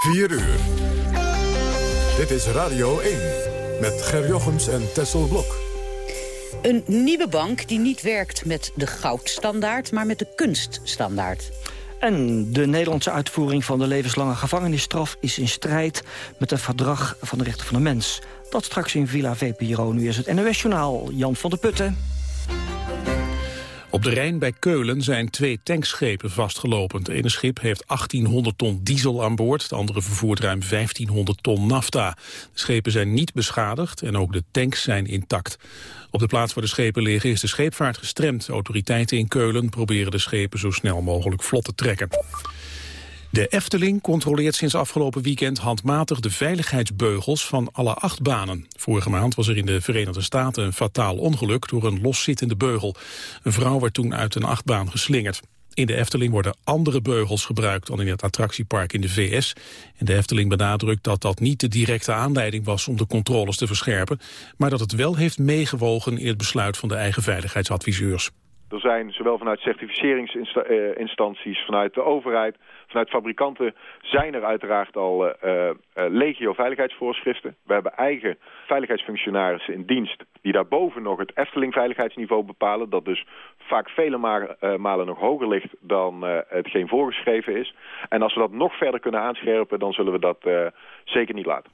4 uur. Dit is Radio 1 met Ger Jochems en Tessel Blok. Een nieuwe bank die niet werkt met de goudstandaard, maar met de kunststandaard. En de Nederlandse uitvoering van de levenslange gevangenisstraf... is in strijd met het verdrag van de rechten van de mens. Dat straks in Villa VPRO. Nu is het NOS-journaal Jan van der Putten. Op de Rijn bij Keulen zijn twee tankschepen vastgelopen. Het ene schip heeft 1800 ton diesel aan boord. Het andere vervoert ruim 1500 ton nafta. De schepen zijn niet beschadigd en ook de tanks zijn intact. Op de plaats waar de schepen liggen is de scheepvaart gestremd. Autoriteiten in Keulen proberen de schepen zo snel mogelijk vlot te trekken. De Efteling controleert sinds afgelopen weekend handmatig de veiligheidsbeugels van alle acht banen. Vorige maand was er in de Verenigde Staten een fataal ongeluk door een loszittende beugel. Een vrouw werd toen uit een achtbaan geslingerd. In de Efteling worden andere beugels gebruikt dan in het attractiepark in de VS. En de Efteling benadrukt dat dat niet de directe aanleiding was om de controles te verscherpen, maar dat het wel heeft meegewogen in het besluit van de eigen veiligheidsadviseurs. Er zijn zowel vanuit certificeringsinstanties, vanuit de overheid, vanuit fabrikanten zijn er uiteraard al uh, legio veiligheidsvoorschriften. We hebben eigen veiligheidsfunctionarissen in dienst die daarboven nog het Efteling veiligheidsniveau bepalen. Dat dus vaak vele ma malen nog hoger ligt dan hetgeen voorgeschreven is. En als we dat nog verder kunnen aanscherpen, dan zullen we dat zeker niet laten.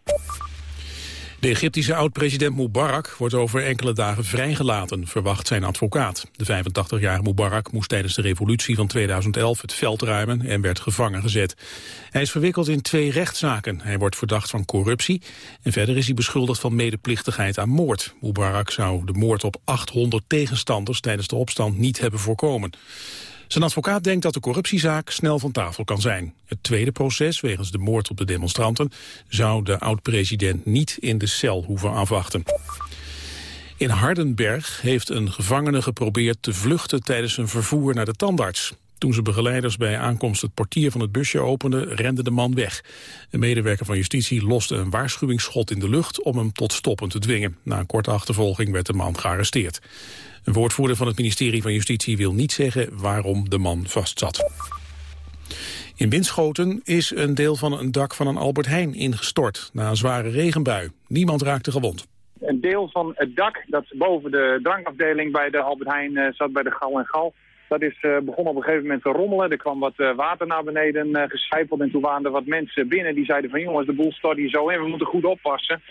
De Egyptische oud-president Mubarak wordt over enkele dagen vrijgelaten, verwacht zijn advocaat. De 85-jarige Mubarak moest tijdens de revolutie van 2011 het veld ruimen en werd gevangen gezet. Hij is verwikkeld in twee rechtszaken. Hij wordt verdacht van corruptie en verder is hij beschuldigd van medeplichtigheid aan moord. Mubarak zou de moord op 800 tegenstanders tijdens de opstand niet hebben voorkomen. Zijn advocaat denkt dat de corruptiezaak snel van tafel kan zijn. Het tweede proces, wegens de moord op de demonstranten... zou de oud-president niet in de cel hoeven afwachten. In Hardenberg heeft een gevangene geprobeerd te vluchten... tijdens een vervoer naar de tandarts. Toen ze begeleiders bij aankomst het portier van het busje openden, rende de man weg. Een medewerker van justitie loste een waarschuwingsschot in de lucht om hem tot stoppen te dwingen. Na een korte achtervolging werd de man gearresteerd. Een woordvoerder van het ministerie van Justitie wil niet zeggen waarom de man vastzat. In Winschoten is een deel van een dak van een Albert Heijn ingestort na een zware regenbui. Niemand raakte gewond. Een deel van het dak dat boven de drankafdeling bij de Albert Heijn uh, zat bij de Gal en Gal... Dat is uh, begon op een gegeven moment te rommelen. Er kwam wat uh, water naar beneden uh. En toen waren er wat mensen binnen die zeiden van... jongens, de boel stort hier zo in, we moeten goed oppassen.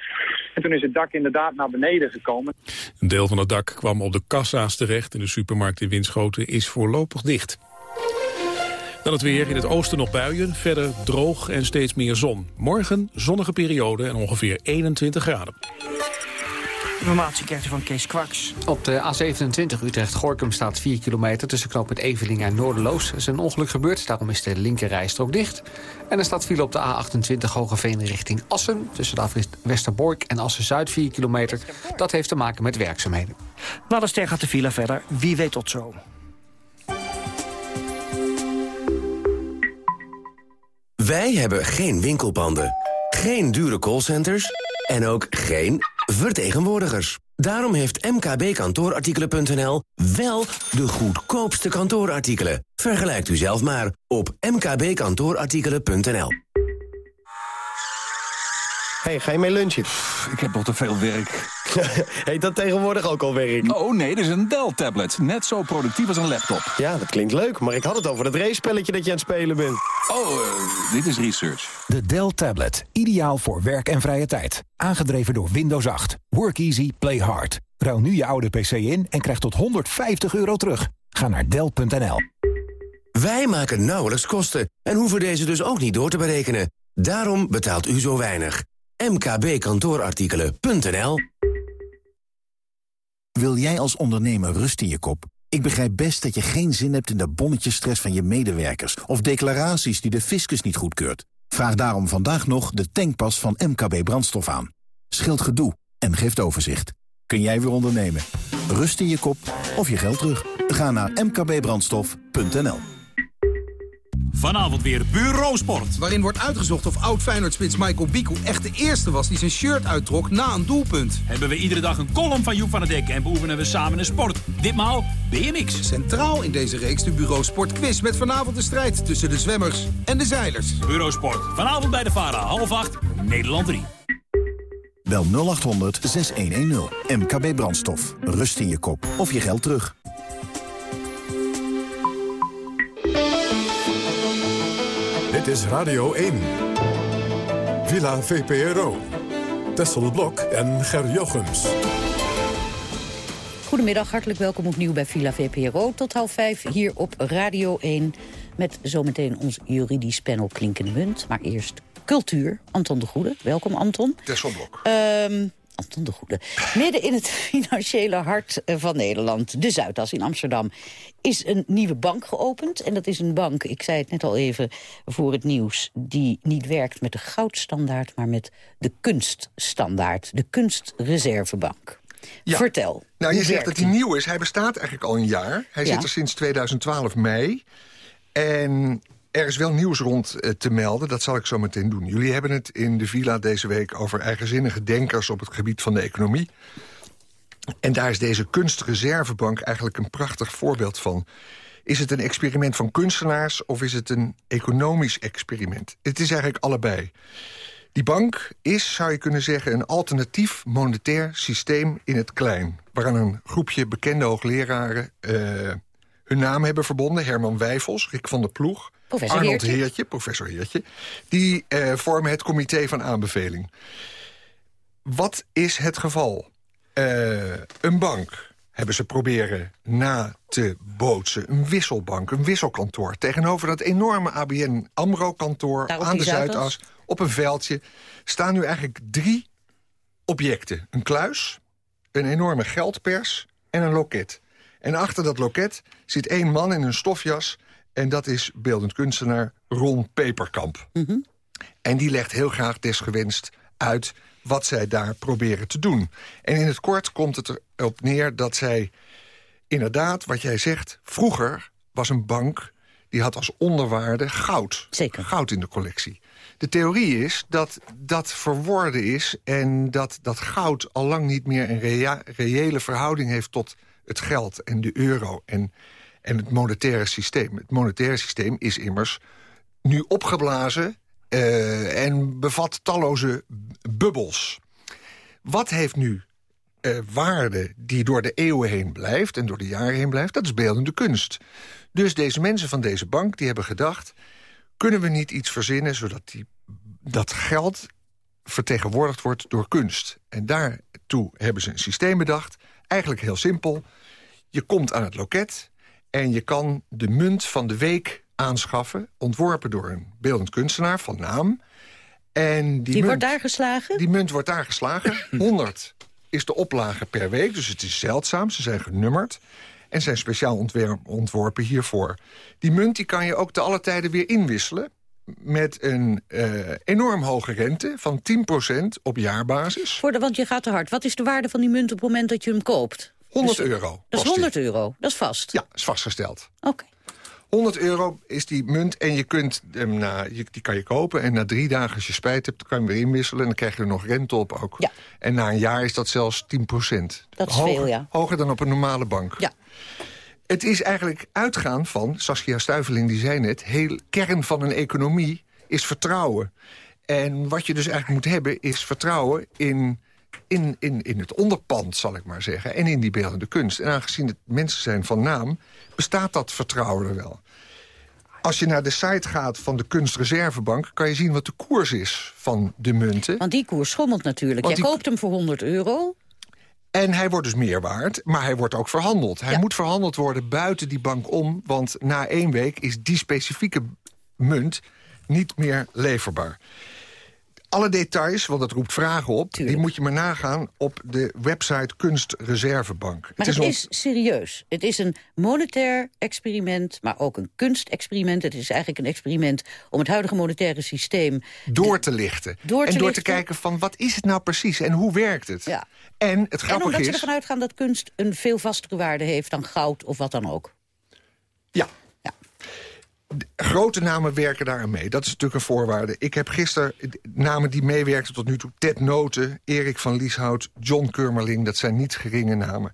En toen is het dak inderdaad naar beneden gekomen. Een deel van het dak kwam op de kassa's terecht. En de supermarkt in Winschoten is voorlopig dicht. Dan het weer. In het oosten nog buien. Verder droog en steeds meer zon. Morgen zonnige periode en ongeveer 21 graden. Informatie krijgt u van Kees Kwaks. Op de A27 Utrecht-Gorkum staat 4 kilometer... tussen knooppunt Eveling en Noorderloos. Er is een ongeluk gebeurd, daarom is de linkerrijstrook dicht. En er staat file op de A28 Hogeveen richting Assen... tussen de Westerbork en Assen-Zuid 4 kilometer. Dat heeft te maken met werkzaamheden. Na de ster gaat de file verder. Wie weet tot zo. Wij hebben geen winkelpanden, geen dure callcenters en ook geen vertegenwoordigers. Daarom heeft mkbkantoorartikelen.nl wel de goedkoopste kantoorartikelen. Vergelijkt u zelf maar op mkbkantoorartikelen.nl. Hey, ga je mee lunchen? Ik heb nog te veel werk. Heet dat tegenwoordig ook al werk? Oh nee, dit is een Dell-tablet. Net zo productief als een laptop. Ja, dat klinkt leuk, maar ik had het over dat race-spelletje dat je aan het spelen bent. Oh, uh, dit is research. De Dell Tablet. Ideaal voor werk en vrije tijd. Aangedreven door Windows 8. Work easy, play hard. Ruil nu je oude PC in en krijg tot 150 euro terug. Ga naar Dell.nl. Wij maken nauwelijks kosten en hoeven deze dus ook niet door te berekenen. Daarom betaalt u zo weinig mkbkantoorartikelen.nl Wil jij als ondernemer rust in je kop? Ik begrijp best dat je geen zin hebt in de bonnetjesstress van je medewerkers... of declaraties die de fiscus niet goedkeurt. Vraag daarom vandaag nog de tankpas van MKB Brandstof aan. Scheelt gedoe en geeft overzicht. Kun jij weer ondernemen? Rust in je kop of je geld terug? Ga naar mkbbrandstof.nl Vanavond weer Bureau Sport. Waarin wordt uitgezocht of oud Feyenoord-spits Michael Biku echt de eerste was die zijn shirt uittrok na een doelpunt. Hebben we iedere dag een column van Joep van het Dek en beoefenen we samen een sport. Ditmaal BMX. Centraal in deze reeks de Bureau Sport quiz met vanavond de strijd tussen de zwemmers en de zeilers. Bureau Sport. Vanavond bij de VARA, half acht, Nederland 3. Bel 0800 6110. MKB Brandstof. Rust in je kop of je geld terug. Dit is Radio 1. Villa VPRO. Tessel Blok en Ger Jochems. Goedemiddag, hartelijk welkom opnieuw bij Villa VPRO. Tot half vijf hier op Radio 1. Met zometeen ons juridisch panel Klinkende Munt. Maar eerst cultuur. Anton de Goede. Welkom, Anton. Tesselblok. Ehm Anton de Goede. Midden in het financiële hart eh, van Nederland, de Zuidas in Amsterdam, is een nieuwe bank geopend. En dat is een bank, ik zei het net al even voor het nieuws... die niet werkt met de goudstandaard, maar met de kunststandaard. De kunstreservebank. Ja. Vertel. Nou, je zegt dat hij nieuw is. Hij bestaat eigenlijk al een jaar. Hij Ja. zit er sinds 2012 mei. En er is wel nieuws rond eh, te melden. Dat zal ik zo meteen doen. Jullie hebben het in de villa deze week over eigenzinnige denkers op het gebied van de economie. En daar is deze kunstreservebank eigenlijk een prachtig voorbeeld van. Is het een experiment van kunstenaars of is het een economisch experiment? Het is eigenlijk allebei. Die bank is, zou je kunnen zeggen, een alternatief monetair systeem in het klein. Waaraan een groepje bekende hoogleraren eh, hun naam hebben verbonden. Herman Wijfels, Rick van der Ploeg, Professor Arnold Heertje. Heertje, professor Heertje. Die eh, vormen het comité van aanbeveling. Wat is het geval? Eh, een bank hebben ze proberen na te bootsen. Een wisselbank, een wisselkantoor. Tegenover dat enorme ABN AMRO-kantoor aan de Zuidas? Zuidas... op een veldje, staan nu eigenlijk drie objecten. Een kluis, een enorme geldpers en een loket. En achter dat loket zit één man in een stofjas... en dat is beeldend kunstenaar Ron Peperkamp. En die legt heel graag desgewenst uit wat zij daar proberen te doen. En in het kort komt het erop neer dat zij inderdaad, wat jij zegt... vroeger was een bank die had als onderwaarde goud. Zeker. Goud in de collectie. De theorie is dat dat verworden is... en dat dat goud al lang niet meer een reële verhouding heeft... tot het geld en de euro en, en het monetaire systeem. Het monetaire systeem is immers nu opgeblazen eh, en bevat talloze bubbels. Wat heeft nu eh, waarde die door de eeuwen heen blijft... en door de jaren heen blijft, dat is beeldende kunst. Dus deze mensen van deze bank die hebben gedacht... kunnen we niet iets verzinnen zodat die, dat geld vertegenwoordigd wordt door kunst. En daartoe hebben ze een systeem bedacht. Eigenlijk heel simpel. Je komt aan het loket en je kan de munt van de week aanschaffen... ontworpen door een beeldend kunstenaar van naam. En die, Die munt, wordt daar geslagen? Die munt wordt daar geslagen. 100 is de oplage per week, dus het is zeldzaam. Ze zijn genummerd en zijn speciaal ontworpen hiervoor. Die munt die kan je ook te alle tijden weer inwisselen... met een eh, enorm hoge rente van 10% op jaarbasis. Voor de, want je gaat te hard. Wat is de waarde van die munt op het moment dat je hem koopt? 100 Dus- euro. Dat is kost die. 100 euro, dat is vast. Ja, is vastgesteld. Oké. 100 euro is die munt en je kunt hem na, je, die kan je kopen. En na drie dagen, als je spijt hebt, kan je hem weer inwisselen. En dan krijg je er nog rente op ook. Ja. En na een jaar is dat zelfs 10% Dat is hoger, veel, ja. Hoger dan op een normale bank. Ja. Het is eigenlijk uitgaan van, Saskia Stuiveling die zei net... heel kern van een economie is vertrouwen. En wat je dus eigenlijk moet hebben is vertrouwen in, in, in, in het onderpand, zal ik maar zeggen. En in die beeldende kunst. En aangezien het mensen zijn van naam, bestaat dat vertrouwen er wel. Als je naar de site gaat van de Kunstreservebank... kan je zien wat de koers is van de munten. Want die koers schommelt natuurlijk. Want Jij die- koopt hem voor 100 euro. En hij wordt dus meer waard, maar hij wordt ook verhandeld. Hij Ja. moet verhandeld worden buiten die bank om... want na één week is die specifieke munt niet meer leverbaar. Alle details, want dat roept vragen op... die moet je maar nagaan op de website Kunstreservebank. Maar het nog- is serieus. Het is een monetair experiment, maar ook een kunstexperiment. Het is eigenlijk een experiment om het huidige monetaire systeem... door te lichten. Door te en door te kijken van wat is het nou precies en hoe werkt het? Ja. En het En grappige omdat ze is... ervan uitgaan dat kunst een veel vastere waarde heeft dan goud of wat dan ook. Ja. Grote namen werken daar aan mee. Dat is natuurlijk een voorwaarde. Ik heb gisteren namen die meewerkten tot nu toe. Ted Noten, Erik van Lieshout, John Kurmerling. Dat zijn niet geringe namen.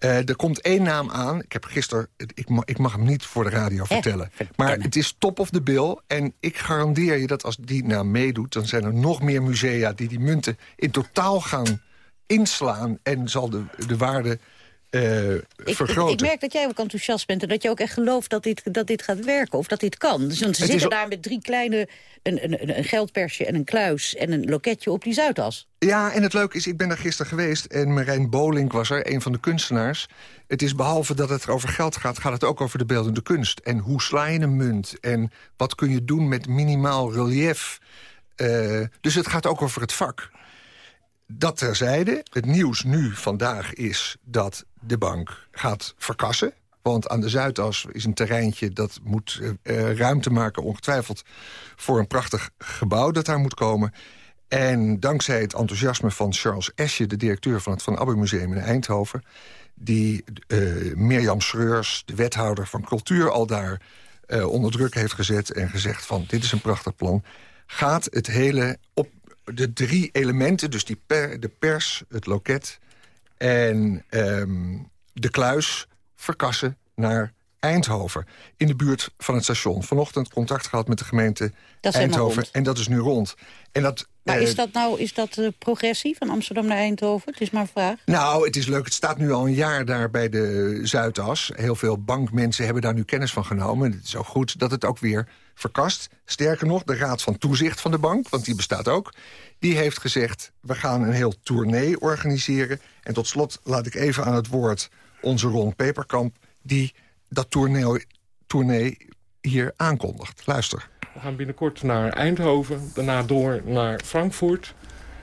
Uh, er komt één naam aan. Ik heb gisteren, ik mag, ik mag hem niet voor de radio vertellen. Maar het is top of the bill. En ik garandeer je dat als die naam meedoet... dan zijn er nog meer musea die die munten in totaal gaan inslaan... en zal de, de waarde uh, ik, vergroten. Ik, merk dat jij ook enthousiast bent en dat je ook echt gelooft dat dit, dat dit gaat werken. Of dat dit kan. Dus ze zitten daar met drie kleine, een, een, een geldpersje en een kluis en een loketje op die Zuidas. Ja, en het leuke is, ik ben daar gisteren geweest... en Marijn Bolink was er, een van de kunstenaars. Het is behalve dat het over geld gaat... gaat het ook over de beeldende kunst. En hoe sla je een munt? En wat kun je doen met minimaal relief? Eh, dus het gaat ook over het vak. Dat terzijde, het nieuws nu vandaag is dat de bank gaat verkassen. Want aan de Zuidas is een terreintje dat moet eh, eh, ruimte maken... ongetwijfeld voor een prachtig gebouw dat daar moet komen. En dankzij het enthousiasme van Charles Esje... de directeur van het Van Abbe Museum in Eindhoven... die eh, Mirjam Schreurs, de wethouder van cultuur... al daar onder druk heeft gezet en gezegd van... dit is een prachtig plan, gaat het hele op de drie elementen... dus die per, de pers, het loket en ehm, de kluis verkassen naar Eindhoven. In de buurt van het station. Vanochtend contact gehad met de gemeente Eindhoven. En dat is nu rond. En dat, Maar eh, is dat nou is dat, eh, progressie van Amsterdam naar Eindhoven? Het is maar een vraag. Nou, het is leuk. Het staat nu al een jaar daar bij de Zuidas. Heel veel bankmensen hebben daar nu kennis van genomen. En het is ook goed dat het ook weer verkast. Sterker nog, de Raad van Toezicht van de bank, want die bestaat ook... die heeft gezegd, we gaan een heel tournee organiseren. En tot slot laat ik even aan het woord onze Ron Peperkamp... die dat tournee, tournee hier aankondigt. Luister. We gaan binnenkort naar Eindhoven, daarna door naar Frankfurt...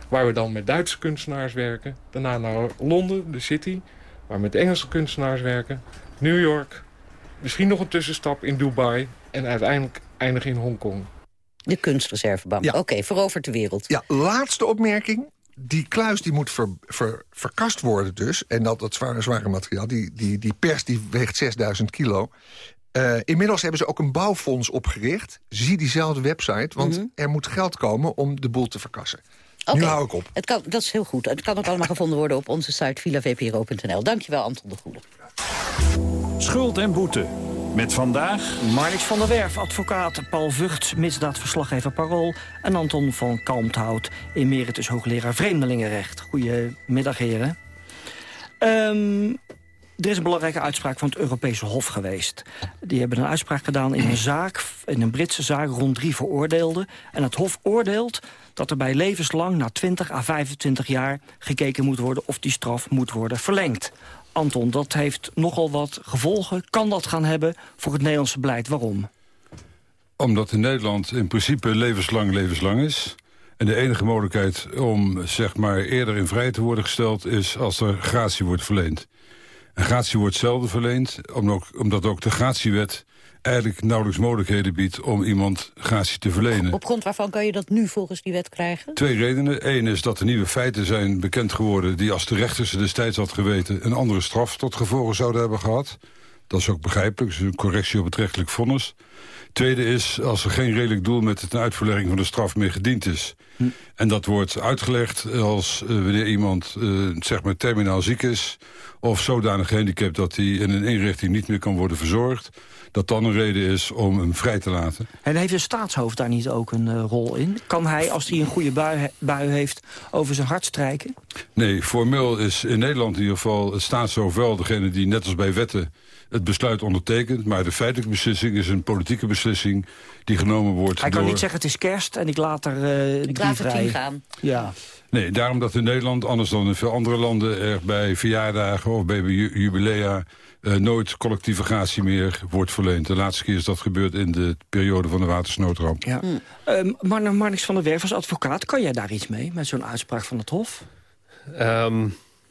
waar we dan met Duitse kunstenaars werken. Daarna naar Londen, de city, waar we met Engelse kunstenaars werken. New York, misschien nog een tussenstap in Dubai... en uiteindelijk eindigen in Hongkong. De kunstreservebank. Oké, verovert de wereld. Ja, laatste opmerking. Die kluis die moet ver, ver- verkast worden dus. En dat, dat zware, zware materiaal, die, die, die pers die weegt 6000 kilo. Eh, inmiddels hebben ze ook een bouwfonds opgericht. Zie diezelfde website, want er moet geld komen om de boel te verkassen. Oké, Nu hou ik op. Het kan, dat is heel goed. Het kan ook allemaal gevonden worden op onze site villavpro.nl. Dankjewel, Anton de Goede. Schuld en boete. Met vandaag... Marnix van der Werf, advocaat. Paul Vugts, misdaadverslaggever Parool. En Anton van Kalmthout, emeritus hoogleraar Vreemdelingenrecht. Goedemiddag, heren. Ehm, er is een belangrijke uitspraak van het Europese Hof geweest. Die hebben een uitspraak gedaan in een zaak, in een Britse zaak, rond drie veroordeelden. En het Hof oordeelt dat er bij levenslang na 20 à 25 jaar gekeken moet worden of die straf moet worden verlengd. Anton, dat heeft nogal wat gevolgen. Kan dat gaan hebben voor het Nederlandse beleid? Waarom? Omdat in Nederland in principe levenslang levenslang is. En de enige mogelijkheid om zeg maar, eerder in vrij te worden gesteld... is als er gratie wordt verleend. En gratie wordt zelden verleend, omdat ook, de gratiewet... eigenlijk nauwelijks mogelijkheden biedt om iemand gratie te verlenen. Op grond waarvan kan je dat nu volgens die wet krijgen? Twee redenen. Eén is dat er nieuwe feiten zijn bekend geworden... die als de rechter ze destijds had geweten... een andere straf tot gevolgen zouden hebben gehad. Dat is ook begrijpelijk, dus een correctie op het rechtelijk vonnis. Tweede is als er geen redelijk doel met het uitverlegging van de straf meer gediend is. En dat wordt uitgelegd als eh, wanneer iemand eh, zeg maar terminaal ziek is... of zodanig gehandicapt dat hij in een inrichting niet meer kan worden verzorgd... dat dan een reden is om hem vrij te laten. En heeft de staatshoofd daar niet ook een eh, rol in? Kan hij, als hij een goede bui, he- bui heeft, over zijn hart strijken? Nee, formeel is in Nederland in ieder geval het staatshoofd wel degene die net als bij wetten het besluit ondertekent. Maar de feitelijke beslissing is een politieke beslissing die genomen wordt Hij kan niet zeggen het is kerst en ik laat er eh Ik die laat vrij. tien gaan. Ja. Nee, daarom dat in Nederland, anders dan in veel andere landen... er bij verjaardagen of bij ju- jubilea eh, nooit collectieve gratie meer wordt verleend. De laatste keer is dat gebeurd in de periode van de watersnoodramp. Ja. Ehm, Mar Marnix van der Werf als advocaat, kan jij daar iets mee met zo'n uitspraak van het Hof? Ehm,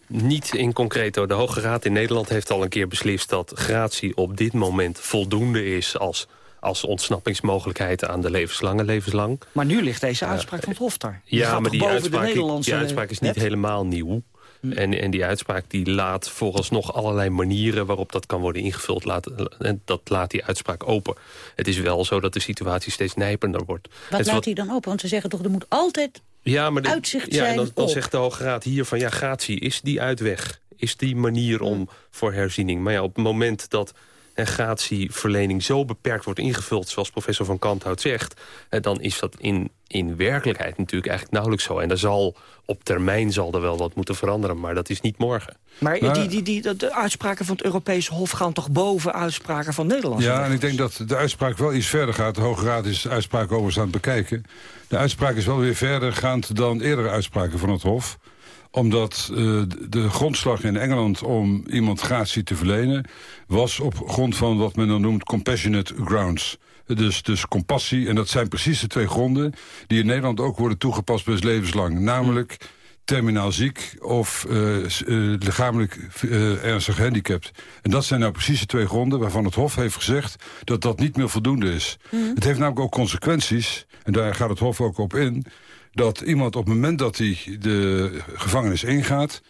niet in concreto. De Hoge Raad in Nederland heeft al een keer beslist... dat gratie op dit moment voldoende is als, als ontsnappingsmogelijkheid... aan de levenslange levenslang. Maar nu ligt deze uitspraak van het Hof daar. Die Ja, maar die uitspraak, de Nederlandse die uitspraak is niet helemaal nieuw. En, en die uitspraak die laat vooralsnog allerlei manieren... waarop dat kan worden ingevuld, laat, en dat laat die uitspraak open. Het is wel zo dat de situatie steeds nijpender wordt. Wat laat hij dan open? Want ze zeggen toch, er moet altijd ja, maar de- uitzicht ja, en dan, zegt de Hoge Raad hier van ja, gratie, is die uitweg? Is die manier om voor herziening? Maar ja, op het moment dat een gratieverlening zo beperkt wordt ingevuld... zoals professor Van Kanthout zegt... dan is dat in, in werkelijkheid natuurlijk eigenlijk nauwelijks zo. En er zal op termijn zal er wel wat moeten veranderen, maar dat is niet morgen. Maar die, die, die, de- de uitspraken van het Europese Hof gaan toch boven uitspraken van Nederlandse Ja, en ik denk dat de uitspraak wel iets verder gaat. De Hoge Raad is de uitspraak overigens aan het bekijken. De uitspraak is wel weer verder gaand dan eerdere uitspraken van het Hof omdat eh, de- grondslag in Engeland om iemand gratie te verlenen... was op grond van wat men dan noemt compassionate grounds. Dus, dus compassie, en dat zijn precies de twee gronden... die in Nederland ook worden toegepast best levenslang. Namelijk terminaal ziek of eh, eh, lichamelijk eh, ernstig gehandicapt. En dat zijn nou precies de twee gronden waarvan het Hof heeft gezegd... dat dat niet meer voldoende is. Het heeft namelijk ook consequenties, en daar gaat het Hof ook op in... dat iemand op het moment dat hij de gevangenis ingaat...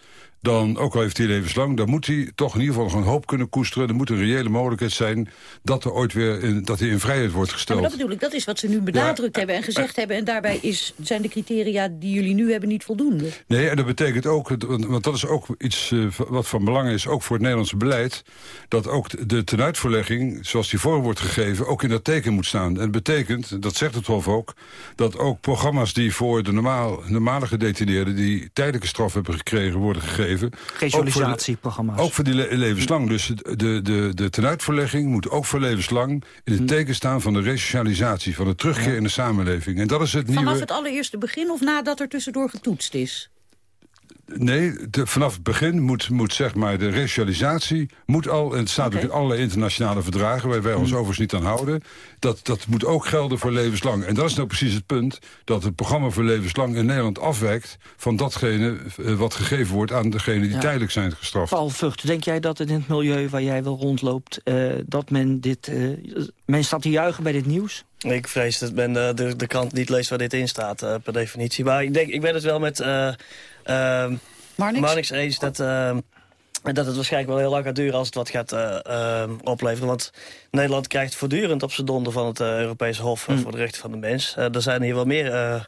dan, ook al heeft hij levenslang, dan moet hij toch in ieder geval nog een hoop kunnen koesteren. Er moet een reële mogelijkheid zijn dat, er ooit weer in, dat hij in vrijheid wordt Ja, gesteld. maar dat bedoel ik, dat is wat ze nu benadrukt hebben en gezegd hebben. En daarbij is, zijn de criteria die jullie nu hebben niet voldoende. Nee, en dat betekent ook, want want dat is ook iets eh, wat van belang is, ook voor het Nederlandse beleid, dat ook de tenuitvoerlegging, zoals die vorm wordt gegeven, ook in dat teken moet staan. En dat betekent, dat zegt het Hof ook, dat ook programma's die voor de normaal, normale gedetineerden, die tijdelijke straf hebben gekregen, worden gegeven. Resocialisatieprogramma's. Ook voor die le- levenslang. Dus de, de, de, tenuitverlegging moet ook voor levenslang in het teken staan van de resocialisatie, van de terugkeer in de samenleving. En dat is het nieuwe... Vanaf het allereerste begin of nadat er tussendoor getoetst is? Nee, de- vanaf het begin moet, moet zeg maar de racialisatie moet al, en het staat ook in allerlei internationale verdragen, waar wij ons overigens niet aan houden, dat, dat moet ook gelden voor levenslang. En dat is nou precies het punt, dat het programma voor levenslang in Nederland afwijkt van datgene eh, wat gegeven wordt aan degenen die Ja. tijdelijk zijn gestraft. Paul Vught, denk jij dat in het milieu waar jij wel rondloopt... eh, dat men dit... eh, men staat te juichen bij dit nieuws? Ik vrees dat men de, de krant niet leest waar dit in staat, eh, per definitie. Maar ik, denk, ik ben het wel met eh eh, Marnix eens dat, eh, dat het waarschijnlijk wel heel lang gaat duren als het wat gaat eh, eh, opleveren. Want Nederland krijgt voortdurend op zijn donder van het eh, Europese Hof eh, voor de Rechten van de Mens. Eh, er zijn hier wel meer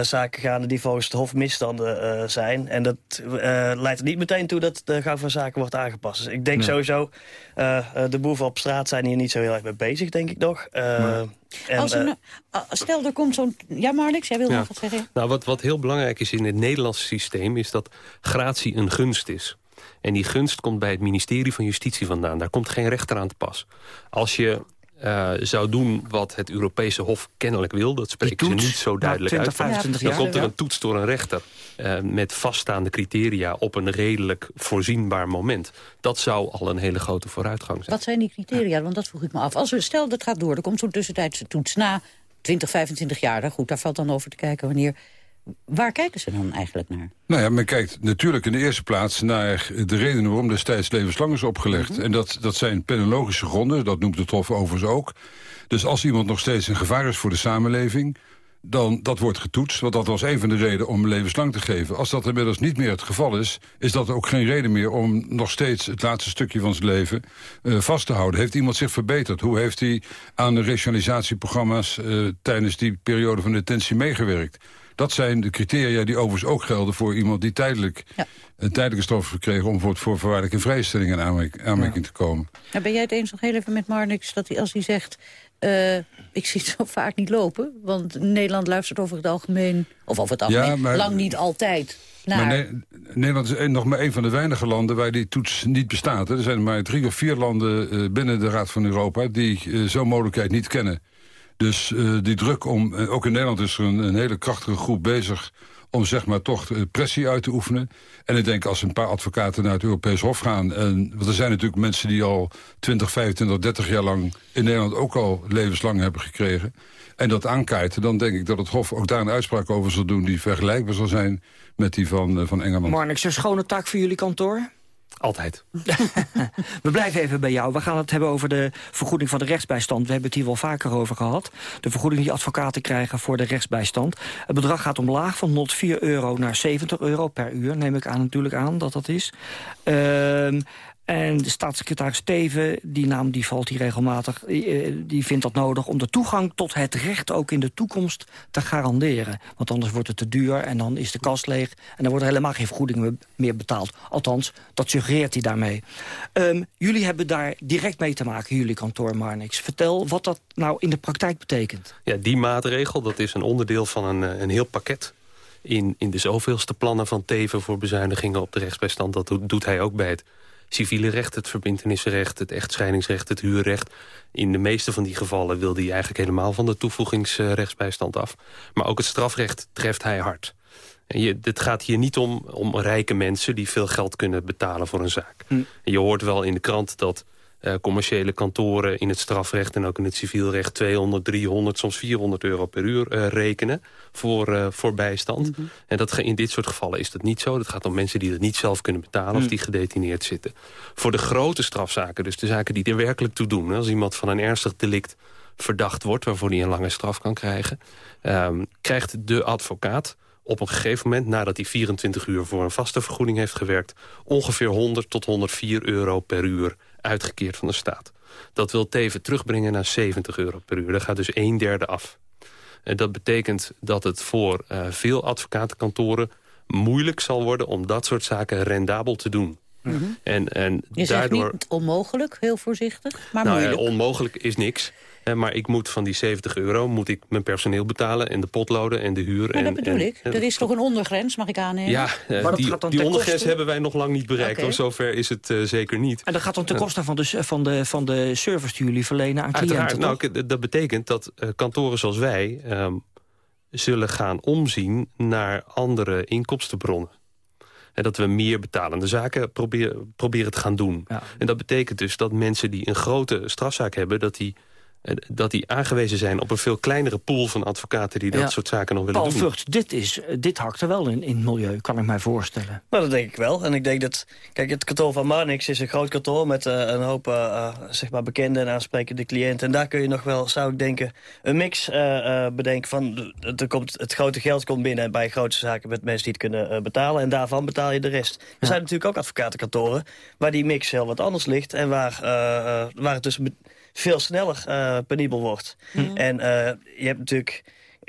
zaken gaande die volgens het Hof misstanden eh, zijn. En dat eh, leidt er niet meteen toe dat de gang van zaken wordt aangepast. Dus ik denk Nee. sowieso, eh, eh, de boeven op straat zijn hier niet zo heel erg mee bezig, denk ik nog. Eh, en, Als een, eh, stel, er komt zo'n... Ja, Marnix, jij wil Ja. nog wat zeggen? Nou, wat, wat heel belangrijk is in het Nederlandse systeem... is dat gratie een gunst is. En die gunst komt bij het ministerie van Justitie vandaan. Daar komt geen rechter aan te pas. Als je eh, zou doen wat het Europese Hof kennelijk wil... dat spreken ze niet zo duidelijk 20, uit. 25 dan jaar. komt er Ja. een toets door een rechter... eh, met vaststaande criteria op een redelijk voorzienbaar moment. Dat zou al een hele grote vooruitgang zijn. Wat zijn die criteria? Want dat vroeg ik me af. Als we, stel, dat gaat door, er komt zo'n tussentijdse toets na 20, 25 jaar. daar- Goed, daar valt dan over te kijken wanneer... Waar kijken ze dan eigenlijk naar? Nou ja, men kijkt natuurlijk in de eerste plaats naar de redenen waarom destijds levenslang is opgelegd. En dat, dat zijn penologische gronden, dat noemt het Hof overigens ook. Dus als iemand nog steeds een gevaar is voor de samenleving, dan dat wordt getoetst. Want dat was een van de redenen om levenslang te geven. Als dat inmiddels niet meer het geval is, is dat ook geen reden meer om nog steeds het laatste stukje van zijn leven eh, vast te houden. Heeft iemand zich verbeterd? Hoe heeft hij aan de rationalisatieprogramma's eh, tijdens die periode van detentie meegewerkt? Dat zijn de criteria die overigens ook gelden voor iemand die tijdelijk een tijdelijke straf gekregen om voor, voor voorwaardelijke vrijstelling in aanmerking, aanmerking te komen. Nou, ben jij het eens nog heel even met Marnix dat hij, als hij zegt... eh, ik zie het zo vaak niet lopen, want Nederland luistert over het algemeen... of over het algemeen, Ja, maar- lang niet altijd naar... Maar Ne- Nederland is nog maar een van de weinige landen waar die toets niet bestaat. hè. Er zijn maar drie of vier landen eh, binnen de Raad van Europa die eh, zo'n mogelijkheid niet kennen. Dus eh, die druk om, eh, ook in Nederland is er een, een hele krachtige groep bezig om zeg maar toch eh, pressie uit te oefenen. En ik denk als een paar advocaten naar het Europees Hof gaan... En, want er zijn natuurlijk mensen die al 20, 25, 30 jaar lang... in Nederland ook al levenslang hebben gekregen... en dat aankaarten, dan denk ik dat het Hof ook daar een uitspraak over zal doen... die vergelijkbaar zal zijn met die van, van Engeland. Marnix, een schone taak voor jullie kantoor? Altijd. we blijven even bij jou. We gaan het hebben over de vergoeding van de rechtsbijstand. We hebben het hier wel vaker over gehad. De vergoeding die advocaten krijgen voor de rechtsbijstand. Het bedrag gaat omlaag van 104 euro naar 70 euro per uur. Neem ik aan natuurlijk aan dat dat is. Ehm en de staatssecretaris Steven, die naam die valt hier regelmatig... Eh, die vindt dat nodig om de toegang tot het recht ook in de toekomst te garanderen. Want anders wordt het te duur en dan is de kast leeg... en dan wordt helemaal geen vergoeding meer betaald. Althans, dat suggereert hij daarmee. Um, jullie hebben daar direct mee te maken, jullie kantoor Marnix. Vertel wat dat nou in de praktijk betekent. Ja, die maatregel, dat is een onderdeel van een, eh, een heel pakket in, in de zoveelste plannen van Teven voor bezuinigingen op de rechtsbijstand. Dat doet hij ook bij het civiele recht, het verbindenisrecht, het echtscheidingsrecht, het huurrecht. In de meeste van die gevallen wil hij eigenlijk helemaal van de toevoegingsrechtsbijstand af. Maar ook het strafrecht treft hij hard. En je, het gaat hier niet om, om rijke mensen die veel geld kunnen betalen voor een zaak. Hm. je hoort wel in de krant dat uh, commerciële kantoren in het strafrecht en ook in het civielrecht 200, 300, soms 400 euro per uur uh, rekenen voor, uh, voor bijstand. Mhm. En dat, in dit soort gevallen is dat niet zo. Dat gaat om mensen die het niet zelf kunnen betalen of mhm. die gedetineerd zitten. Voor de grote strafzaken, dus de zaken die er werkelijk toe doen. Als iemand van een ernstig delict verdacht wordt, waarvoor hij een lange straf kan krijgen, um, krijgt de advocaat op een gegeven moment, nadat hij 24 uur voor een vaste vergoeding heeft gewerkt... ongeveer 100 tot 104 euro per uur uitgekeerd van de staat. Dat wil Teven terugbrengen naar 70 euro per uur. Daar gaat dus een derde af. En dat betekent dat het voor uh, veel advocatenkantoren moeilijk zal worden... om dat soort zaken rendabel te doen. Mm -hmm. en, en Je daardoor... zegt niet onmogelijk, heel voorzichtig, maar nou, moeilijk. onmogelijk is niks maar ik moet van die 70 euro moet ik mijn personeel betalen... en de potloden en de huur. en, dat bedoel ik. Er is toch een ondergrens, mag ik aannemen? Ja, uh, die, die ondergrens hebben wij nog lang niet bereikt. Okay. Zover is het uh, zeker niet. En dat gaat dan ten koste van de, van, de, van de service die jullie verlenen aan cliënten, nou, Dat betekent dat uh, kantoren zoals wij... Um, zullen gaan omzien naar andere inkomstenbronnen. En dat we meer betalende zaken proberen, proberen te gaan doen. Ja. En dat betekent dus dat mensen die een grote strafzaak hebben... dat die dat die aangewezen zijn op een veel kleinere pool van advocaten... die dat soort zaken nog willen Paul doen. Vught, dit, is, dit hakt er wel in, in het milieu, kan ik mij voorstellen. Nou, dat denk ik wel. En ik denk dat... Kijk, het kantoor van Marnix is een groot kantoor... met uh, een hoop uh, zeg maar bekende en aansprekende cliënten. En daar kun je nog wel, zou ik denken, een mix uh, bedenken van... Er komt, het grote geld komt binnen bij grote zaken... met mensen die het kunnen betalen. En daarvan betaal je de rest. Er zijn natuurlijk ook advocatenkantoren... waar die mix heel wat anders ligt. En waar, waar het dus veel sneller uh, penibel wordt. En uh, je hebt natuurlijk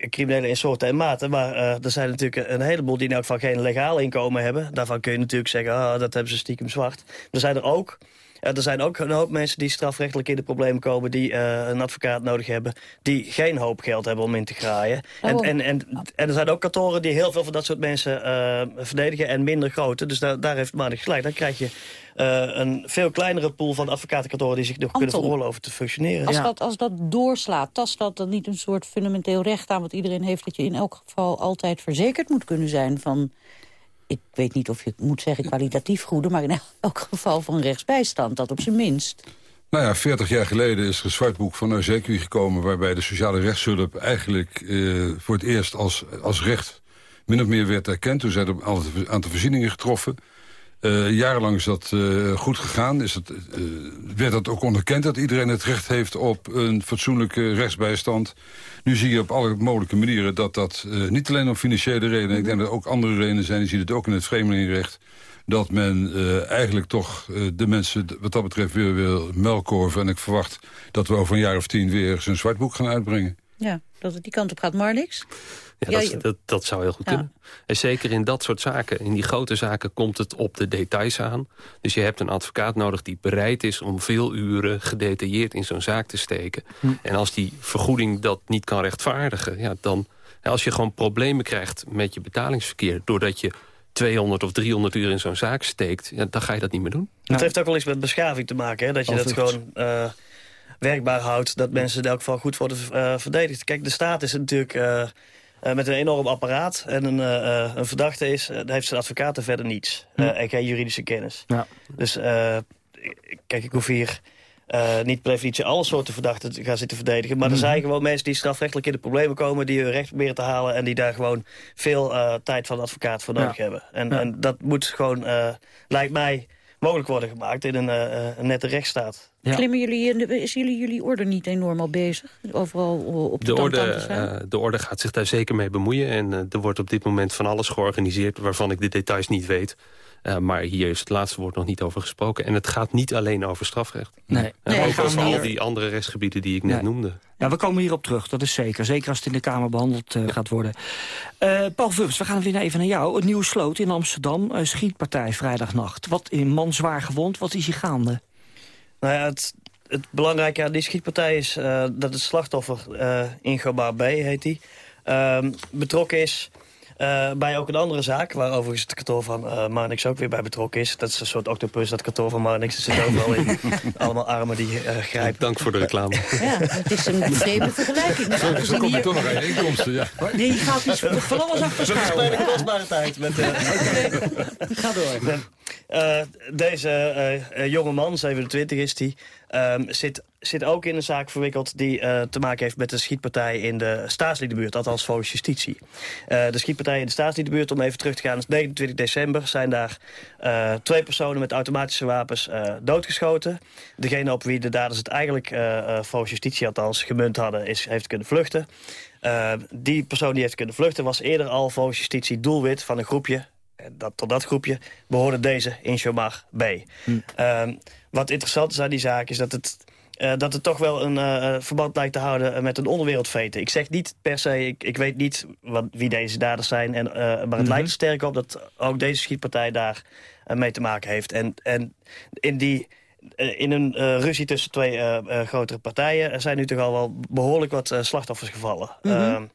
criminelen in soorten en maten. Maar uh, er zijn natuurlijk een heleboel die in elk geval geen legaal inkomen hebben. Daarvan kun je natuurlijk zeggen, ah, dat hebben ze stiekem zwart. Er zijn er ook er zijn ook een hoop mensen die strafrechtelijk in de problemen komen... die uh, een advocaat nodig hebben, die geen hoop geld hebben om in te graaien. En, en, en, en, er zijn ook kantoren die heel veel van dat soort mensen uh, verdedigen... en minder grote. Dus daar, daar heeft Maarten gelijk. Dan krijg je een veel kleinere pool van advocatenkantoren... die zich nog kunnen veroorloven te functioneren. Als, dat, als dat doorslaat, tast dat dan niet een soort fundamenteel recht aan... wat iedereen heeft, dat je in elk geval altijd verzekerd moet kunnen zijn... van ik weet niet of je moet zeggen kwalitatief goede... maar in elk geval van rechtsbijstand, dat op zijn minst. Nou ja, 40 jaar geleden is er een zwartboek van Euseki gekomen... waarbij de sociale rechtshulp eigenlijk eh, voor het eerst als, als recht... min of meer werd erkend. Toen zijn er een aantal voorzieningen getroffen... Uh, jarenlang is dat uh, goed gegaan. Is het, uh, werd dat ook onderkend dat iedereen het recht heeft op een fatsoenlijke rechtsbijstand. Nu zie je op alle mogelijke manieren dat dat niet alleen om financiële redenen... ik denk dat er ook andere redenen zijn, je ziet het ook in het vreemdelingenrecht... dat men eigenlijk toch de mensen wat dat betreft weer wil melkorven. En ik verwacht dat we over een jaar of tien weer zo'n zwartboek gaan uitbrengen. Ja, dat het die kant op gaat, Marnix. Ja, dat, dat, dat, zou heel goed kunnen. En zeker in dat soort zaken, in die grote zaken... komt het op de details aan. Dus je hebt een advocaat nodig die bereid is... om veel uren gedetailleerd in zo'n zaak te steken. Hm. En als die vergoeding dat niet kan rechtvaardigen... Ja, dan, als je gewoon problemen krijgt met je betalingsverkeer... doordat je 200 of 300 uur in zo'n zaak steekt... Ja, dan ga je dat niet meer doen. Het heeft ook wel iets met beschaving te maken, hè? dat je dat gewoon... Uh, werkbaar houdt, dat mensen in elk geval goed worden uh, verdedigd. Kijk, de staat is natuurlijk... Uh, uh, met een enorm apparaat en een, uh, een verdachte is, uh, heeft zijn advocaten verder niets. Hm. en geen juridische kennis. Ja. Dus kijk, ik hoef hier niet per definitie alle soorten verdachten te gaan zitten verdedigen. Maar er hm. zijn gewoon mensen die strafrechtelijk in de problemen komen... die hun recht proberen te halen... en die daar gewoon veel tijd van de advocaat voor nodig hebben. En, en, dat moet gewoon, lijkt mij mogelijk worden gemaakt in een, een nette rechtsstaat. Ja. Klimmen jullie, is jullie, jullie orde niet enorm al bezig? Overal op de, de orde, de orde gaat zich daar zeker mee bemoeien. En er wordt op dit moment van alles georganiseerd... waarvan ik de details niet weet. Uh, maar hier is het laatste woord nog niet over gesproken. En het gaat niet alleen over strafrecht. Nee. nee ook over al die andere rechtsgebieden die ik net noemde. Ja, we komen hierop terug, dat is zeker. Zeker als het in de Kamer behandeld uh, gaat worden. Uh, Paul Vubs, we gaan weer even naar jou. Het nieuwe sloot in Amsterdam, uh, schietpartij vrijdagnacht. Wat in man zwaar gewond, wat is hier gaande? Nou ja, het, het belangrijke aan die schietpartij is dat het slachtoffer, Ingo B heet hij, ehm, betrokken is uh, bij ook een andere zaak, waar overigens het kantoor van uh, Marnix ook weer bij betrokken is. Dat is een soort octopus, dat kantoor van Marnix. Er zit overal in. Allemaal armen die uh, grijpen. Dank voor de reclame. Ja, het is een vreemde vergelijking. Zo, zo kom je toch nog aan inkomsten, ja. Nee, je gaat iets van alles achter Zo'n kleine kostbare tijd. Met, Ga door. Uh, deze uh, jonge man, 27 is hij, um, zit, zit ook in een zaak verwikkeld... die uh, te maken heeft met de schietpartij in de staatsliedenbuurt, althans volgens justitie. de schietpartij in de staatsliedenbuurt, om even terug te gaan, is 29 december... zijn daar twee personen met automatische wapens doodgeschoten. Degene op wie de daders het eigenlijk, volgens justitie althans, gemunt hadden... Is, heeft kunnen vluchten. die persoon die heeft kunnen vluchten was eerder al volgens justitie doelwit van een groepje dat, tot dat groepje behoorde deze in Shomar B. Hm. Ehm, wat interessant is aan die zaak is dat het, uh, dat het toch wel een uh, verband lijkt te houden met een onderwereldveten. Ik zeg niet per se, ik, ik weet niet wat, wie deze daders zijn, en, maar het mhm. lijkt er sterk op dat ook deze schietpartij daar mee te maken heeft. En, en in die... In een ruzie tussen twee grotere partijen zijn nu toch al wel behoorlijk wat slachtoffers gevallen. Mm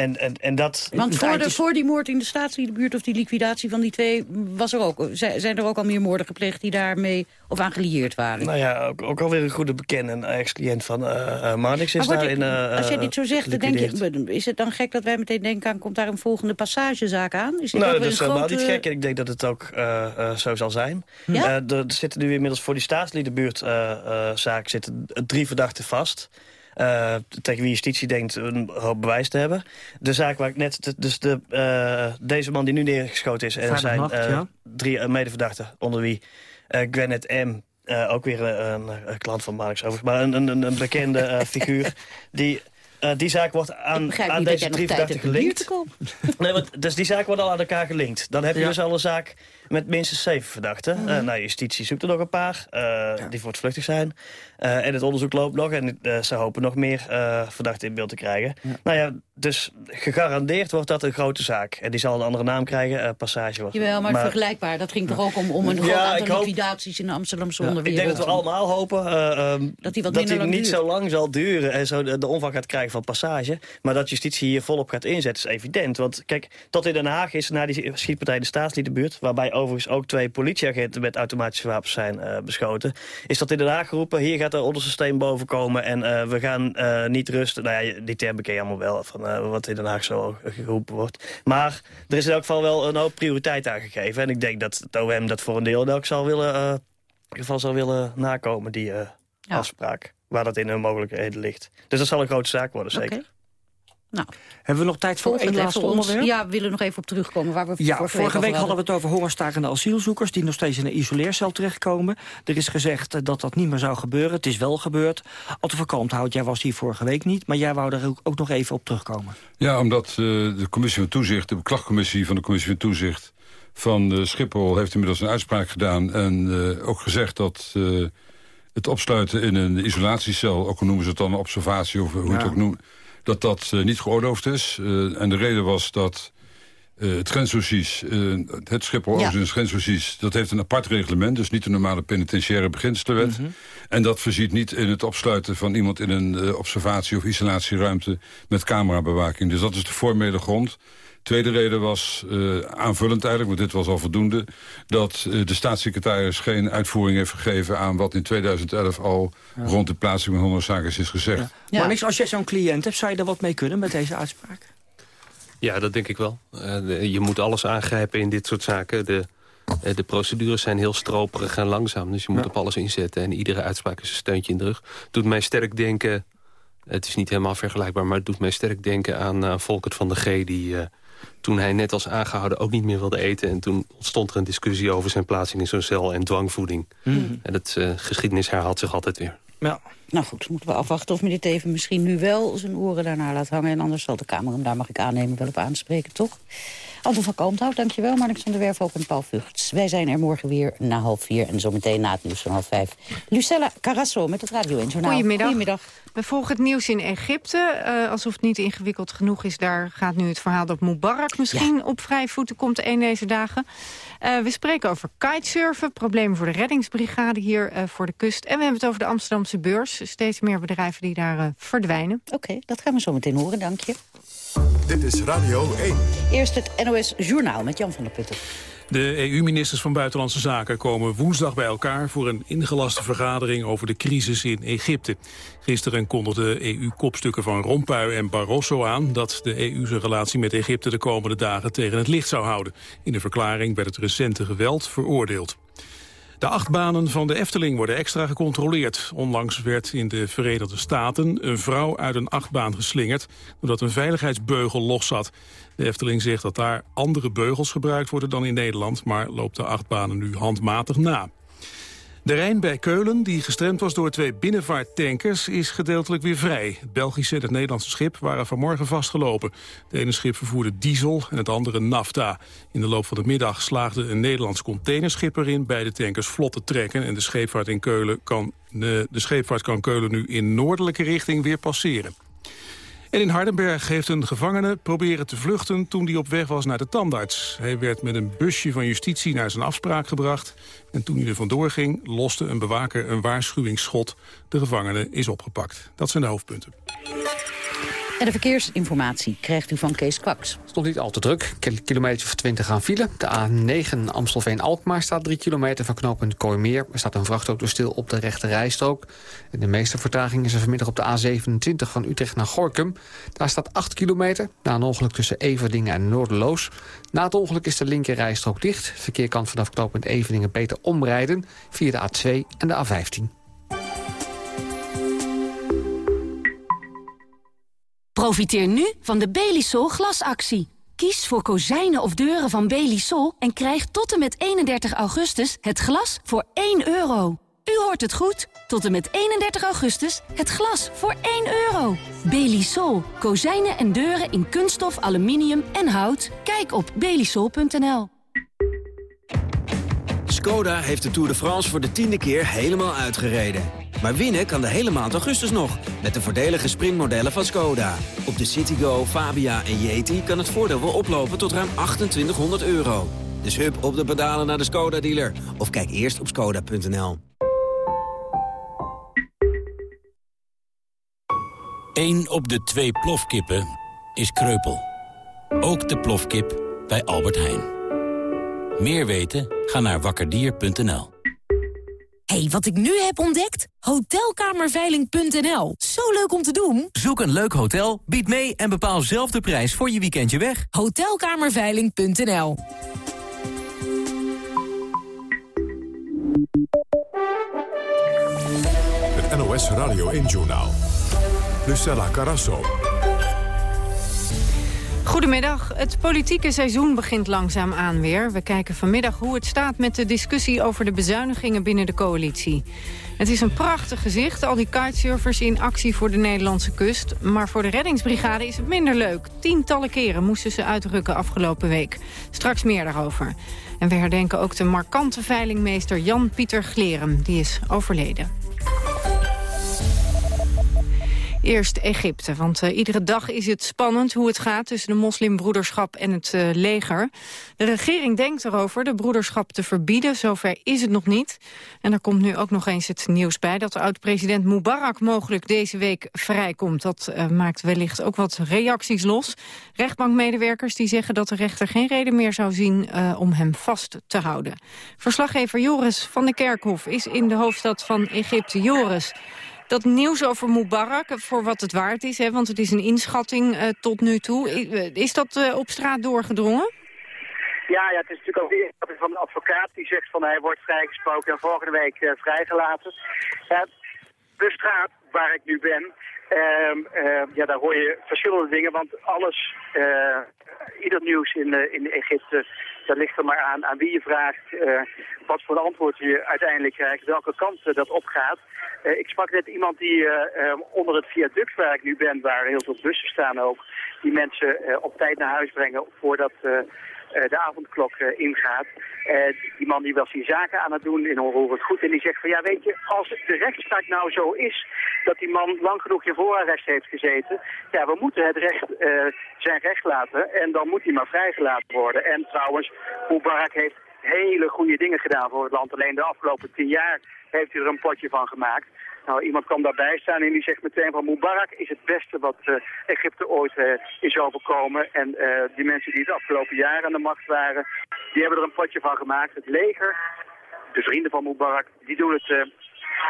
en, en, en dat, Want voor, de, voor die moord in de staatsliedenbuurt of die liquidatie van die twee... Was er ook, zijn er ook al meer moorden gepleegd die daarmee of aan gelieerd waren? Nou ja, ook, ook alweer een goede bekende, een ex-cliënt van uh, Marnix is daar in uh, Als jij dit zo zegt, dan denk je, is het dan gek dat wij meteen denken aan... komt daar een volgende passagezaak aan? Is nou, dat is helemaal niet gek. Ik denk dat het ook uh, zo zal zijn. Ja? er zitten nu inmiddels voor die staatsliedenbuurtzaak zitten drie verdachten vast... Uh, tegen wie justitie denkt een hoop bewijs te hebben. De zaak waar ik net... Dus de, uh, deze man die nu neergeschoten is... en er zijn uh, drie medeverdachten, onder wie Gwennet M... ook weer een, een, klant van Marx over, maar een, een, een bekende figuur... die uh, die zaak wordt aan, aan deze drie verdachten gelinkt. nee, want, dus die zaak wordt al aan elkaar gelinkt. Dan heb je dus al een zaak met minstens zeven verdachten. Mm -hmm. nou, justitie zoekt er nog een paar uh, die voortvluchtig zijn. Uh, en het onderzoek loopt nog en ze hopen nog meer verdachten in beeld te krijgen. Nou ja, dus gegarandeerd wordt dat een grote zaak. En die zal een andere naam krijgen, Passage. Wordt. Jawel, maar, maar, vergelijkbaar. Dat ging toch ook om, om een groot ja, aantal liquidaties in de Amsterdamse onderwereld. Ik denk dat we allemaal hopen um, dat die, wat dat die niet zo lang zal duren... en zo de, de omvang gaat krijgen van Passage. Maar dat justitie hier volop gaat inzetten is evident. Want kijk, tot in Den Haag is na die schietpartij de staatsliedenbuurt... waarbij overigens ook twee politieagenten met automatische wapens zijn uh, beschoten... is dat in Den Haag geroepen, hier gaat er onderste steen boven komen... en uh, we gaan uh, niet rusten. Nou ja, die term beken je allemaal wel, van wat in Den Haag zo geroepen wordt. Maar er is in elk geval wel een hoop prioriteit aangegeven. En ik denk dat het OM dat voor een deel ook zal willen, in geval zal willen nakomen, die ja. afspraak. Waar dat in hun mogelijkheden ligt. Dus dat zal een grote zaak worden, zeker. Okay. Nou, Hebben we nog tijd voor één laatste onderwerp? Ja, we willen nog even op terugkomen. Waar we ja, vorige, vorige week hadden we het over hongerstakende asielzoekers... die nog steeds in een isoleercel terechtkomen. Er is gezegd eh, dat dat niet meer zou gebeuren. Het is wel gebeurd. Otto van Kalmthout, jij was hier vorige week niet... maar jij wou er ook nog even op terugkomen. Ja, omdat uh, de commissie van toezicht... de klachtcommissie van de commissie van toezicht... van uh, Schiphol heeft inmiddels een uitspraak gedaan... en uh, ook gezegd dat het opsluiten in een isolatiecel... ook al noemen ze het dan een observatie of hoe ja. het ook noemt dat dat uh, niet geoorloofd is. Uh, en de reden was dat uh, het grenslogies, het Schiphol ja. grenslogies... dat heeft een apart reglement, dus niet de normale penitentiaire beginselenwet. Mm -hmm. En dat voorziet niet in het opsluiten van iemand in een observatie- of isolatieruimte... met camerabewaking. Dus dat is de formele grond. Tweede reden was, uh, aanvullend eigenlijk, want dit was al voldoende... dat uh, de staatssecretaris geen uitvoering heeft gegeven aan wat in 2011 al ja. rond de plaatsing van hongerzaken is gezegd. Ja. Ja. Maar niks, als je zo'n cliënt hebt, zou je er wat mee kunnen met deze uitspraak? Ja, dat denk ik wel. Uh, de, je moet alles aangrijpen in dit soort zaken. De, de procedures zijn heel stroperig en langzaam. Dus je moet op alles inzetten. En iedere uitspraak is een steuntje in de rug. Doet mij sterk denken... Het is niet helemaal vergelijkbaar, maar het doet mij sterk denken aan uh, Volkert van de G... die toen hij net als aangehouden ook niet meer wilde eten. En toen ontstond er een discussie over zijn plaatsing in zo'n cel en dwangvoeding. Mm. En het uh, geschiedenis herhaalt zich altijd weer. Ja. Nou goed, moeten we afwachten of meneer Teven misschien nu wel zijn oren daarna laat hangen. En anders zal de Kamer hem, daar mag ik aannemen, wel op aanspreken, toch? Anton van Kalmthout, dankjewel. Marnix van der Werf ook en Paul Vugts. Wij zijn er morgen weer na half vier en zometeen na het nieuws van half vijf. Lucella Carrasso met het Radio 1 Journaal. Goedemiddag. Goedemiddag. We volgen het nieuws in Egypte. Uh, alsof het niet ingewikkeld genoeg is. Daar gaat nu het verhaal dat Mubarak misschien op vrij voeten komt een deze dagen. Uh, we spreken over kitesurfen, problemen voor de reddingsbrigade hier uh, voor de kust. En we hebben het over de Amsterdamse beurs. Steeds meer bedrijven die daar verdwijnen. Oké, okay, dat gaan we zo meteen horen, dank je. Dit is Radio 1. Eerst het NOS Journaal met Jan van der Putten. De EU-ministers van Buitenlandse Zaken komen woensdag bij elkaar... voor een ingelaste vergadering over de crisis in Egypte. Gisteren kondigden EU-kopstukken van Rompuy en Barroso aan... dat de EU zijn relatie met Egypte de komende dagen tegen het licht zou houden. In de verklaring werd het recente geweld veroordeeld. De achtbanen van de Efteling worden extra gecontroleerd. Onlangs werd in de Verenigde Staten een vrouw uit een achtbaan geslingerd... doordat een veiligheidsbeugel los zat. De Efteling zegt dat daar andere beugels gebruikt worden dan in Nederland... maar loopt de achtbanen nu handmatig na. De Rijn bij Keulen, die gestremd was door twee binnenvaarttankers, is gedeeltelijk weer vrij. Het Belgische en het Nederlandse schip waren vanmorgen vastgelopen. Het ene schip vervoerde diesel en het andere nafta. In de loop van de middag slaagde een Nederlands containerschip erin beide tankers vlot te trekken. En de scheepvaart, in Keulen kan, de, de scheepvaart kan Keulen nu in noordelijke richting weer passeren. En in Hardenberg heeft een gevangene proberen te vluchten toen hij op weg was naar de tandarts. Hij werd met een busje van justitie naar zijn afspraak gebracht. En toen hij er vandoor ging, loste een bewaker een waarschuwingsschot. De gevangene is opgepakt. Dat zijn de hoofdpunten. En de verkeersinformatie krijgt u van Kees Kwaks. Stond niet al te druk. Kilometer of 20 aan file. De A9 Amstelveen-Alkmaar staat 3 kilometer van knooppunt Kooimeer. Er staat een vrachtauto stil op de rechte rijstrook. De meeste vertraging is er vanmiddag op de A27 van Utrecht naar Gorkum. Daar staat 8 kilometer. Na een ongeluk tussen Everdingen en Noorderloos. Na het ongeluk is de linker rijstrook dicht. Verkeer kan vanaf knooppunt Everdingen beter omrijden via de A2 en de A15. Profiteer nu van de Belisol glasactie. Kies voor kozijnen of deuren van Belisol en krijg tot en met 31 augustus het glas voor 1 euro. U hoort het goed. Tot en met 31 augustus het glas voor 1 euro. Belisol. Kozijnen en deuren in kunststof, aluminium en hout. Kijk op belisol.nl. Skoda heeft de Tour de France voor de tiende keer helemaal uitgereden. Maar winnen kan de hele maand augustus nog, met de voordelige sprintmodellen van Skoda. Op de Citigo, Fabia en Yeti kan het voordeel wel oplopen tot ruim 2800 euro. Dus hup op de pedalen naar de Skoda-dealer. Of kijk eerst op skoda.nl. 1 op de twee plofkippen is kreupel. Ook de plofkip bij Albert Heijn. Meer weten? Ga naar wakkerdier.nl hey, wat ik nu heb ontdekt? Hotelkamerveiling.nl. Zo leuk om te doen. Zoek een leuk hotel, bied mee en bepaal zelf de prijs voor je weekendje weg. Hotelkamerveiling.nl. Het NOS Radio 1-journaal. Lucella Carasso. Goedemiddag. Het politieke seizoen begint langzaam aan weer. We kijken vanmiddag hoe het staat met de discussie over de bezuinigingen binnen de coalitie. Het is een prachtig gezicht, al die kitesurfers in actie voor de Nederlandse kust. Maar voor de reddingsbrigade is het minder leuk. Tientallen keren moesten ze uitrukken afgelopen week. Straks meer daarover. En we herdenken ook de markante veilingmeester Jan-Pieter Glerem. Die is overleden. Eerst Egypte, want uh, iedere dag is het spannend hoe het gaat tussen de moslimbroederschap en het uh, leger. De regering denkt erover de broederschap te verbieden, zover is het nog niet. En er komt nu ook nog eens het nieuws bij dat de oud-president Mubarak mogelijk deze week vrijkomt. Dat uh, maakt wellicht ook wat reacties los. Rechtbankmedewerkers die zeggen dat de rechter geen reden meer zou zien om hem vast te houden. Verslaggever Joris van de Kerkhof is in de hoofdstad van Egypte. Joris, dat nieuws over Mubarak, voor wat het waard is... Hè, want het is een inschatting uh, tot nu toe. Is dat op straat doorgedrongen? Ja, ja, het is natuurlijk ook de inschatting van een advocaat... die zegt van hij wordt vrijgesproken en volgende week vrijgelaten. de straat waar ik nu ben... Ehm, ehm, ja, daar hoor je verschillende dingen, want alles ieder nieuws in, in Egypte, dat ligt er maar aan, aan wie je vraagt, wat voor antwoord je uiteindelijk krijgt, welke kant dat opgaat. ik sprak net iemand die onder het viaduct waar ik nu ben, waar heel veel bussen staan ook, die mensen op tijd naar huis brengen voordat de avondklok uh, ingaat. Uh, die man die was die zaken aan het doen in hoor het goed. En die zegt van ja weet je, als de rechtspraak nou zo is dat die man lang genoeg in voorarrest heeft gezeten. Ja, we moeten het recht zijn recht laten en dan moet hij maar vrijgelaten worden. En trouwens, Mubarak heeft hele goede dingen gedaan voor het land. Alleen de afgelopen tien jaar heeft hij er een potje van gemaakt. Nou, iemand kan daarbij staan en die zegt meteen van Mubarak is het beste wat uh, Egypte ooit uh, is overkomen. En uh, die mensen die het afgelopen jaar aan de macht waren, die hebben er een potje van gemaakt. Het leger, de vrienden van Mubarak, die doen het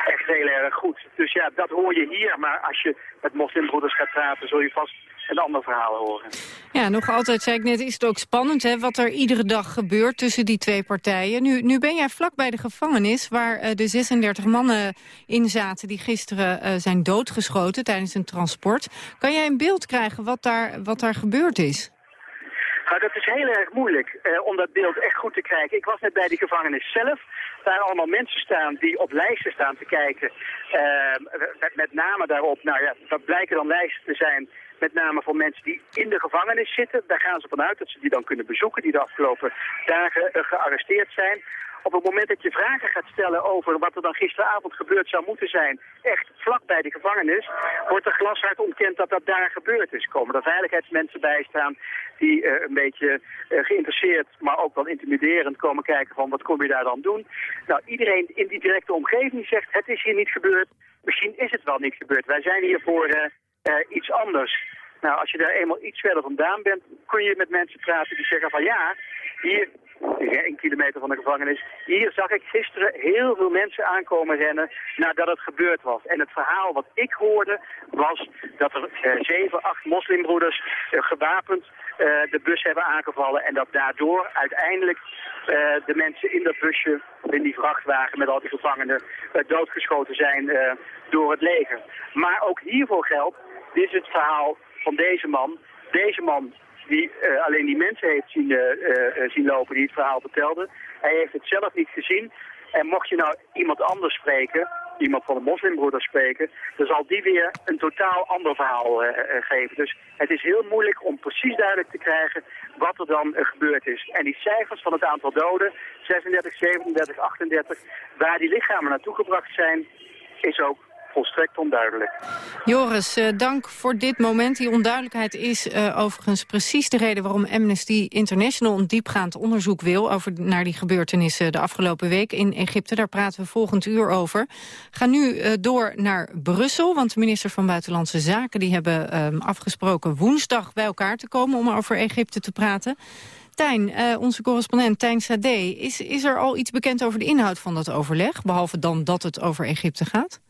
echt heel erg goed. Dus ja, dat hoor je hier. Maar als je met moslimbroeders gaat praten, zul je vast een ander verhaal horen. Ja, nog altijd, zei ik net, is het ook spannend hè, wat er iedere dag gebeurt tussen die twee partijen. Nu, nu ben jij vlak bij de gevangenis waar uh, de 36 mannen in zaten die gisteren uh, zijn doodgeschoten tijdens een transport. Kan jij een beeld krijgen wat daar, wat daar gebeurd is? Nou, dat is heel erg moeilijk uh, om dat beeld echt goed te krijgen. Ik was net bij die gevangenis zelf. Daar allemaal mensen staan die op lijsten staan te kijken. Uh, met, met name daarop, nou ja, dat blijken dan lijsten te zijn met name voor mensen die in de gevangenis zitten. Daar gaan ze vanuit dat ze die dan kunnen bezoeken, die de afgelopen dagen uh, gearresteerd zijn. Op het moment dat je vragen gaat stellen over wat er dan gisteravond gebeurd zou moeten zijn, echt vlak bij de gevangenis, wordt er glashard ontkend dat dat daar gebeurd is. Komen er veiligheidsmensen bij staan die uh, een beetje uh, geïnteresseerd, maar ook wel intimiderend komen kijken van wat kom je daar dan doen. Nou, iedereen in die directe omgeving zegt het is hier niet gebeurd, misschien is het wel niet gebeurd. Wij zijn hier voor uh, iets anders. Nou, als je daar eenmaal iets verder vandaan bent, kun je met mensen praten die zeggen van ja, hier een kilometer van de gevangenis. Hier zag ik gisteren heel veel mensen aankomen rennen nadat het gebeurd was. En het verhaal wat ik hoorde was dat er uh, zeven, acht moslimbroeders uh, gewapend uh, de bus hebben aangevallen. En dat daardoor uiteindelijk de mensen in dat busje, in die vrachtwagen met al die gevangenen, doodgeschoten zijn door het leger. Maar ook hiervoor geldt, dit is het verhaal van deze man. Deze man die uh, alleen die mensen heeft zien, uh, zien lopen die het verhaal vertelde. Hij heeft het zelf niet gezien. En mocht je nou iemand anders spreken, iemand van de moslimbroeders spreken, dan zal die weer een totaal ander verhaal geven. Dus het is heel moeilijk om precies duidelijk te krijgen wat er dan gebeurd is. En die cijfers van het aantal doden, 36, 37, 38, waar die lichamen naartoe gebracht zijn, is ook volstrekt onduidelijk. Joris, uh, dank voor dit moment. Die onduidelijkheid is uh, overigens precies de reden waarom Amnesty International een diepgaand onderzoek wil over, naar die gebeurtenissen de afgelopen week in Egypte. Daar praten we volgend uur over. Ga nu uh, door naar Brussel, want de ministers van Buitenlandse Zaken die hebben um, afgesproken woensdag bij elkaar te komen om over Egypte te praten. Tijn, onze correspondent Tijn Sade, is, is er al iets bekend over de inhoud van dat overleg? Behalve dan dat het over Egypte gaat?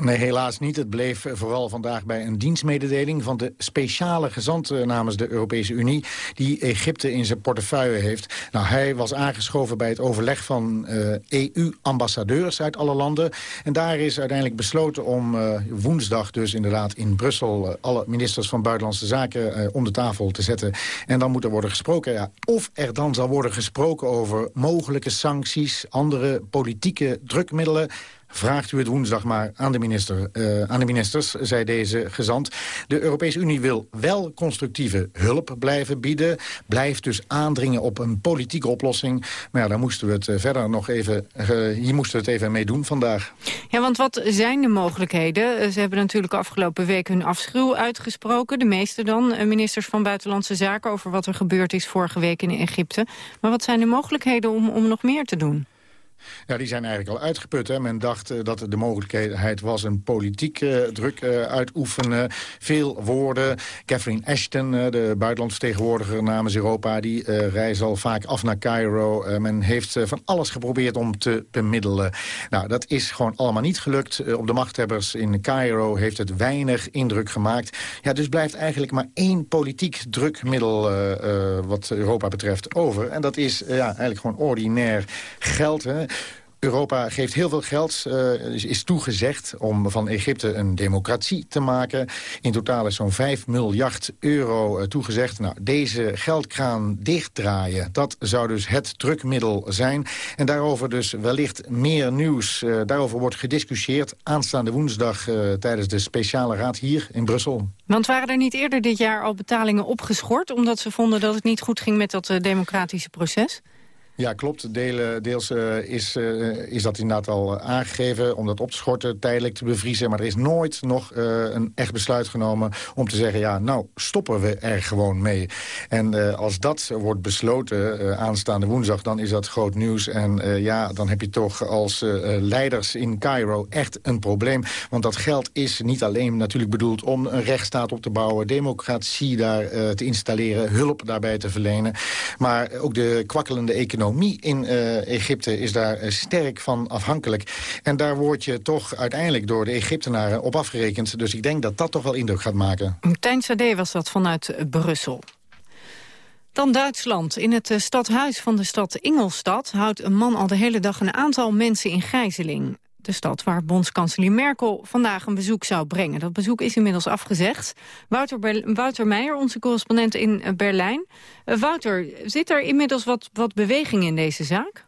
Nee, helaas niet. Het bleef vooral vandaag bij een dienstmededeling van de speciale gezant eh, namens de Europese Unie die Egypte in zijn portefeuille heeft. Nou, hij was aangeschoven bij het overleg van uh, eh, EU-ambassadeurs uit alle landen. En daar is uiteindelijk besloten om uh, woensdag dus inderdaad in Brussel alle ministers van Buitenlandse Zaken om de tafel te zetten. En dan moet er worden gesproken. Ja, of er dan zal worden gesproken over mogelijke sancties, andere politieke drukmiddelen Vraagt u het woensdag maar aan de, minister, uh, aan de ministers, zei deze gezant. De Europese Unie wil wel constructieve hulp blijven bieden. Blijft dus aandringen op een politieke oplossing. Maar ja, daar moesten we het eh, verder nog even, uh, hier moesten we het even mee doen vandaag. Ja, want wat zijn de mogelijkheden? Ze hebben natuurlijk afgelopen week hun afschuw uitgesproken. De meeste dan, ministers van Buitenlandse Zaken... over wat er gebeurd is vorige week in Egypte. Maar wat zijn de mogelijkheden om, om nog meer te doen? Ja, die zijn eigenlijk al uitgeput. Hè. Men dacht uh, dat de mogelijkheid was een politiek uh, druk uh, uitoefenen. Veel woorden. Catherine Ashton, de buitenlandvertegenwoordiger namens Europa... die reist al vaak af naar Cairo. men heeft van alles geprobeerd om te bemiddelen. Nou, dat is gewoon allemaal niet gelukt. op de machthebbers in Cairo heeft het weinig indruk gemaakt. Ja, dus blijft eigenlijk maar één politiek drukmiddel... wat Europa betreft over. En dat is ja, eigenlijk gewoon ordinair geld. Hè. Europa geeft heel veel geld, uh, is toegezegd om van Egypte een democratie te maken. In totaal is zo'n 5 miljard euro uh, toegezegd. Nou, deze geldkraan dichtdraaien, dat zou dus het drukmiddel zijn. En daarover dus wellicht meer nieuws. Uh, daarover wordt gediscussieerd aanstaande woensdag tijdens de speciale raad hier in Brussel. Want waren er niet eerder dit jaar al betalingen opgeschort... omdat ze vonden dat het niet goed ging met dat democratische proces? Ja, klopt. Deels uh, is, uh, is dat inderdaad al aangegeven om dat op te schorten, tijdelijk te bevriezen. Maar er is nooit nog een echt besluit genomen om te zeggen... ja, nou, stoppen we er gewoon mee. En als dat wordt besloten aanstaande woensdag, dan is dat groot nieuws. En ja, dan heb je toch als leiders in Cairo echt een probleem. Want dat geld is niet alleen natuurlijk bedoeld om een rechtsstaat op te bouwen... democratie daar te installeren, hulp daarbij te verlenen. Maar ook de kwakkelende economie economie in uh, Egypte is daar uh, sterk van afhankelijk. En daar word je toch uiteindelijk door de Egyptenaren op afgerekend. Dus ik denk dat dat toch wel indruk gaat maken. Tijn Sade was dat vanuit Brussel. Dan Duitsland. In het stadhuis van de stad Ingolstad houdt een man al de hele dag een aantal mensen in gijzeling de stad waar bondskanselier Merkel vandaag een bezoek zou brengen. Dat bezoek is inmiddels afgezegd. Wouter, Wouter Meijer, onze correspondent in eh, Berlijn. Uh, Wouter, zit er inmiddels wat, wat beweging in deze zaak?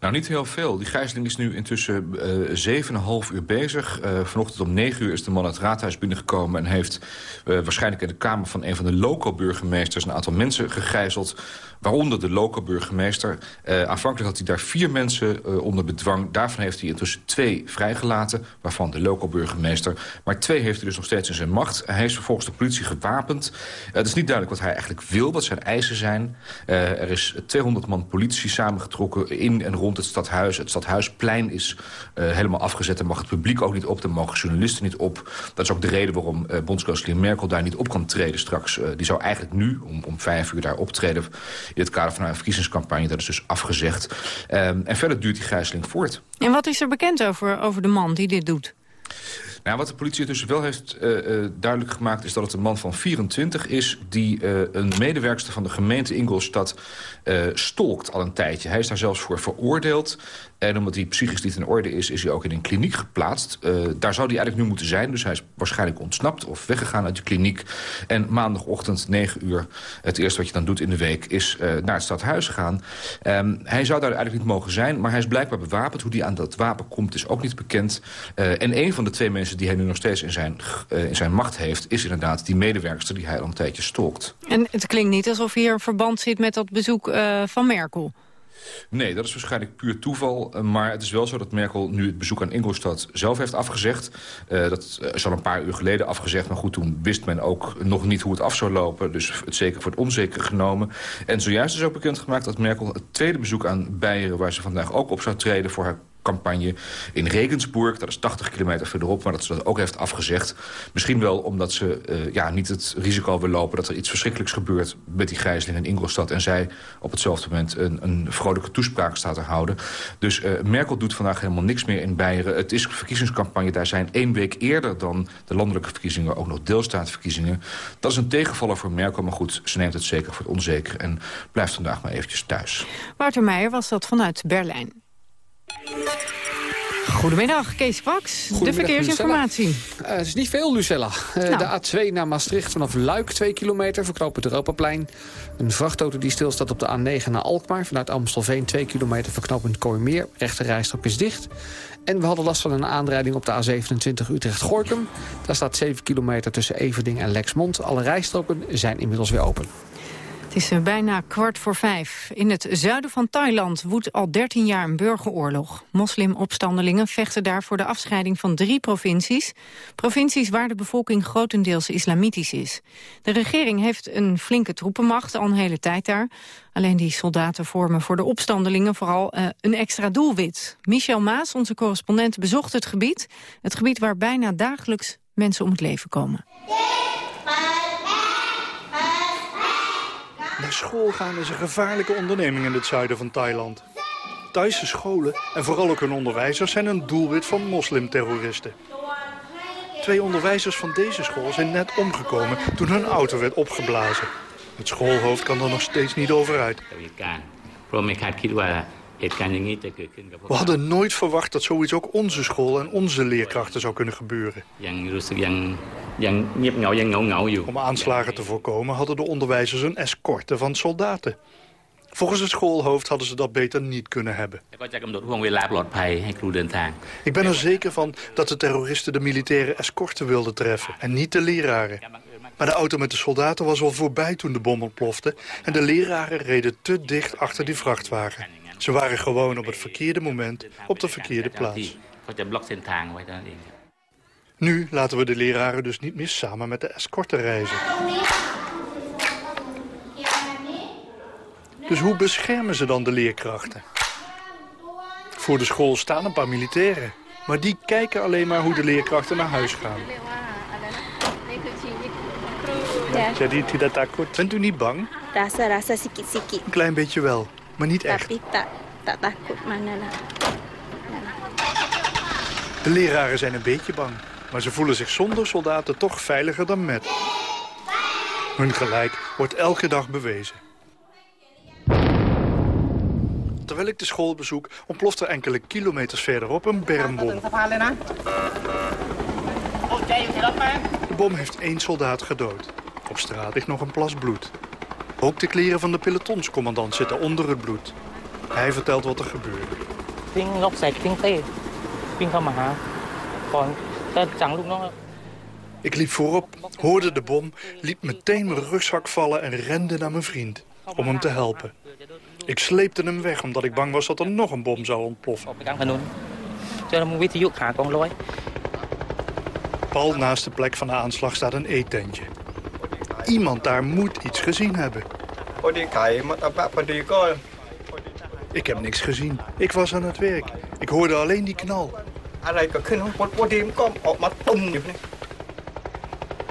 Nou, niet heel veel. Die gijzeling is nu intussen uh, 7,5 uur bezig. Uh, vanochtend om 9 uur is de man het raadhuis binnengekomen... en heeft waarschijnlijk in de kamer van een van de loco-burgemeesters... een aantal mensen gegijzeld Waaronder de lokale burgemeester. Uh, aanvankelijk had hij daar vier mensen uh, onder bedwang. Daarvan heeft hij intussen twee vrijgelaten. Waarvan de lokale burgemeester. Maar twee heeft hij dus nog steeds in zijn macht. Hij is vervolgens de politie gewapend. Uh, het is niet duidelijk wat hij eigenlijk wil. Wat zijn eisen zijn. er is 200 man politie samengetrokken in en rond het stadhuis. Het stadhuisplein is helemaal afgezet. En mag het publiek ook niet op. Dan mogen journalisten niet op. Dat is ook de reden waarom bondskanselier Merkel daar niet op kan treden straks. die zou eigenlijk nu om, om vijf uur daar optreden in het kader van haar verkiezingscampagne. Dat is dus afgezegd. Um, en verder duurt die gijzeling voort. En wat is er bekend over, over de man die dit doet? Nou, wat de politie dus wel heeft uh, uh, duidelijk gemaakt... is dat het een man van 24 is... die uh, een medewerkster van de gemeente Ingolstadt stolkt al een tijdje. Hij is daar zelfs voor veroordeeld. En omdat hij psychisch niet in orde is, is hij ook in een kliniek geplaatst. Uh, daar zou hij eigenlijk nu moeten zijn. Dus hij is waarschijnlijk ontsnapt of weggegaan uit de kliniek. En maandagochtend 9 uur, het eerste wat je dan doet in de week... is uh, naar het stadhuis gaan. Um, hij zou daar eigenlijk niet mogen zijn, maar hij is blijkbaar bewapend. Hoe hij aan dat wapen komt is ook niet bekend. Uh, en een van de twee mensen die hij nu nog steeds in zijn, in zijn macht heeft... is inderdaad die medewerkster die hij al een tijdje stalkt. En het klinkt niet alsof hier een verband zit met dat bezoek van Merkel. Nee, dat is waarschijnlijk puur toeval. Eh, maar het is wel zo dat Merkel nu het bezoek aan Ingolstadt zelf heeft afgezegd. Uh, dat is al een paar uur geleden afgezegd. Maar goed, toen wist men ook nog niet hoe het af zou lopen. Dus het zeker voor het onzeker genomen. En zojuist is ook bekendgemaakt dat Merkel het tweede bezoek aan Beieren... waar ze vandaag ook op zou treden voor haar campagne in Regensburg. Dat is 80 kilometer verderop, maar dat ze dat ook heeft afgezegd. Misschien wel omdat ze uh, ja, niet het risico wil lopen... dat er iets verschrikkelijks gebeurt met die gijzeling in Ingolstadt... en zij op hetzelfde moment een, een vrolijke toespraak staat te houden. Dus uh, Merkel doet vandaag helemaal niks meer in Beieren. Het is verkiezingscampagne. Daar zijn één week eerder dan de landelijke verkiezingen... ook nog deelstaatverkiezingen. Dat is een tegenvaller voor Merkel, maar goed, ze neemt het zeker voor het onzeker... en blijft vandaag maar eventjes thuis. Wouter Meijer was dat vanuit Berlijn. Goedemiddag, Kees Kwaks. De verkeersinformatie. Uh, het is niet veel, Lucella. Uh, nou. De A2 naar Maastricht vanaf Luik, 2 kilometer, verknopen het Europaplein. Een vrachtauto die stilstaat op de A9 naar Alkmaar... vanuit Amstelveen, 2 kilometer, verknopend Kooimeer. Rechte rijstrook is dicht. En we hadden last van een aanrijding op de A27 Utrecht-Gorkum. Daar staat 7 kilometer tussen Everding en Lexmond. Alle rijstroken zijn inmiddels weer open. Is eh, bijna kwart voor vijf. In het zuiden van Thailand woedt al 13 jaar een burgeroorlog. Moslimopstandelingen vechten daar voor de afscheiding van drie provincies. Provincies waar de bevolking grotendeels islamitisch is. De regering heeft een flinke troepenmacht al een hele tijd daar. Alleen die soldaten vormen voor de opstandelingen vooral uh, een extra doelwit. Michel Maas, onze correspondent, bezocht het gebied. Het gebied waar bijna dagelijks mensen om het leven komen. Naar school gaan is een gevaarlijke onderneming in het zuiden van Thailand. Thaise scholen en vooral ook hun onderwijzers zijn een doelwit van moslimterroristen. Twee onderwijzers van deze school zijn net omgekomen toen hun auto werd opgeblazen. Het schoolhoofd kan er nog steeds niet over uit. We hadden nooit verwacht dat zoiets ook onze school en onze leerkrachten zou kunnen gebeuren. Om aanslagen te voorkomen hadden de onderwijzers een escorte van soldaten. Volgens het schoolhoofd hadden ze dat beter niet kunnen hebben. Ik ben er zeker van dat de terroristen de militaire escorte wilden treffen en niet de leraren. Maar de auto met de soldaten was al voorbij toen de bom ontplofte... en de leraren reden te dicht achter die vrachtwagen. Ze waren gewoon op het verkeerde moment op de verkeerde plaats. Nu laten we de leraren dus niet meer samen met de escorte reizen. Dus hoe beschermen ze dan de leerkrachten? Voor de school staan een paar militairen. Maar die kijken alleen maar hoe de leerkrachten naar huis gaan. Bent u niet bang? Een klein beetje wel, maar niet echt. Tapi tak tak takut mana lah. De leraren zijn een beetje bang, maar ze voelen zich zonder soldaten toch veiliger dan met. Hun gelijk wordt elke dag bewezen. Terwijl ik de school bezoek, ontploft er enkele kilometers verderop een bermbom. De bom heeft één soldaat gedood. Op straat ligt nog een plas bloed. Ook de kleren van de pelotonscommandant zitten onder het bloed. Hij vertelt wat er gebeurde. Ik liep voorop, hoorde de bom, liet meteen mijn rugzak vallen en rende naar mijn vriend. Om hem te helpen. Ik sleepte hem weg omdat ik bang was dat er nog een bom zou ontploffen. Pal naast de plek van de aanslag staat een eetentje. Iemand daar moet iets gezien hebben. Ik heb niks gezien. Ik was aan het werk. Ik hoorde alleen die knal.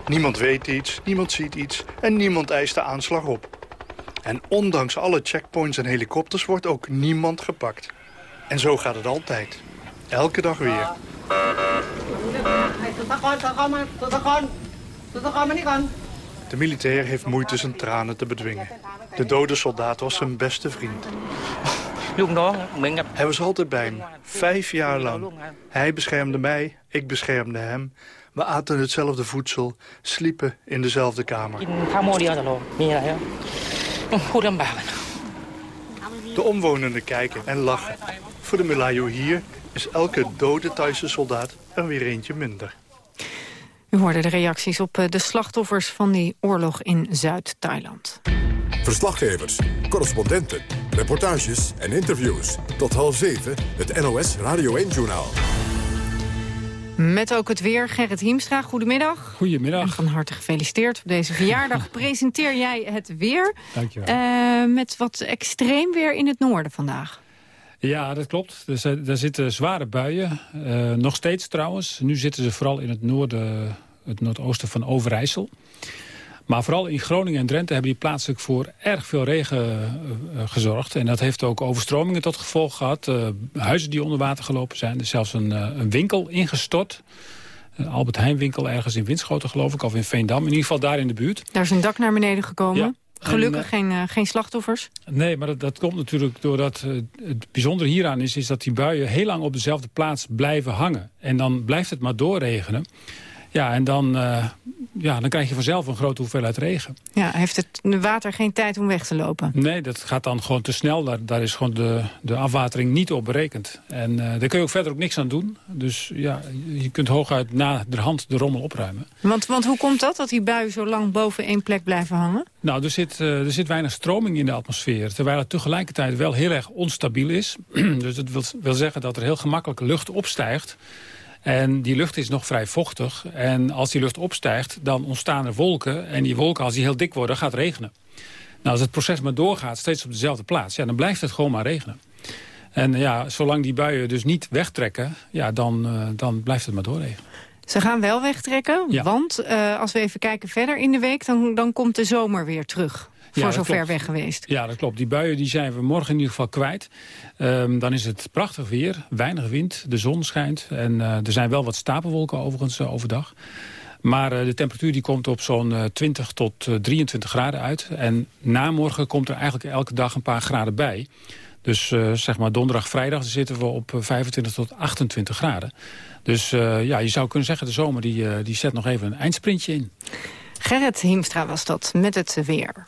Niemand weet iets, niemand ziet iets en niemand eist de aanslag op. En ondanks alle checkpoints en helikopters wordt ook niemand gepakt. En zo gaat het altijd. Elke dag weer. De militair heeft moeite zijn tranen te bedwingen. De dode soldaat was zijn beste vriend. Hij was altijd bij me, vijf jaar lang. Hij beschermde mij, ik beschermde hem. We aten hetzelfde voedsel, sliepen in dezelfde kamer. De omwonenden kijken en lachen. Voor de Melayo hier is elke dode Thaise soldaat er weer eentje minder. U hoorde de reacties op eh, de slachtoffers van die oorlog in Zuid-Thailand. Verslaggevers, correspondenten, reportages en interviews. Tot half zeven, het NOS Radio 1-journaal. Met ook het weer, Gerrit Hiemstra. Goedemiddag. Goedemiddag. En van harte gefeliciteerd op deze verjaardag. Presenteer jij het weer. Dank je wel. Uh, met wat extreem weer in het noorden vandaag. Ja, dat klopt. Dus, er zitten zware buien. Uh, nog steeds trouwens. Nu zitten ze vooral in het noorden, het noordoosten van Overijssel. Maar vooral in Groningen en Drenthe hebben die plaatselijk voor erg veel regen uh, gezorgd. En dat heeft ook overstromingen tot gevolg gehad. Uh, huizen die onder water gelopen zijn. Er is zelfs een, een winkel ingestort. Een Albert Heijn winkel ergens in Winschoten geloof ik. Of in Veendam. In ieder geval daar in de buurt. Daar is een dak naar beneden gekomen. Ja. Gelukkig en, geen, uh, geen slachtoffers? Nee, maar dat, dat komt natuurlijk doordat... Uh, het bijzondere hieraan is, is dat die buien heel lang op dezelfde plaats blijven hangen. En dan blijft het maar doorregenen. Ja, en dan, uh, ja, dan krijg je vanzelf een grote hoeveelheid regen. Ja, heeft het water geen tijd om weg te lopen? Nee, dat gaat dan gewoon te snel. Daar, daar is gewoon de, de afwatering niet op berekend. En uh, daar kun je ook verder ook niks aan doen. Dus ja, je kunt hooguit na de hand de rommel opruimen. Want, want hoe komt dat, dat die buien zo lang boven één plek blijven hangen? Nou, er zit, uh, er zit weinig stroming in de atmosfeer. Terwijl het tegelijkertijd wel heel erg onstabiel is. dus dat wil, wil zeggen dat er heel gemakkelijk lucht opstijgt... En die lucht is nog vrij vochtig. En als die lucht opstijgt, dan ontstaan er wolken. En die wolken, als die heel dik worden, gaat regenen. Nou, als het proces maar doorgaat, steeds op dezelfde plaats... Ja, dan blijft het gewoon maar regenen. En ja, zolang die buien dus niet wegtrekken, ja, dan, uh, dan blijft het maar doorregenen. Ze gaan wel wegtrekken, ja. want uh, als we even kijken verder in de week... dan, dan komt de zomer weer terug voor ja, zo ver weg geweest. Ja, dat klopt. Die buien die zijn we morgen in ieder geval kwijt. Um, dan is het prachtig weer, weinig wind, de zon schijnt. En uh, er zijn wel wat stapelwolken overigens uh, overdag. Maar uh, de temperatuur die komt op zo'n 20 tot 23 graden uit. En na morgen komt er eigenlijk elke dag een paar graden bij. Dus zeg maar donderdag, vrijdag zitten we op 25 tot 28 graden. Dus ja, je zou kunnen zeggen, de zomer die, die zet nog even een eindsprintje in. Gerrit Hiemstra was dat met het weer.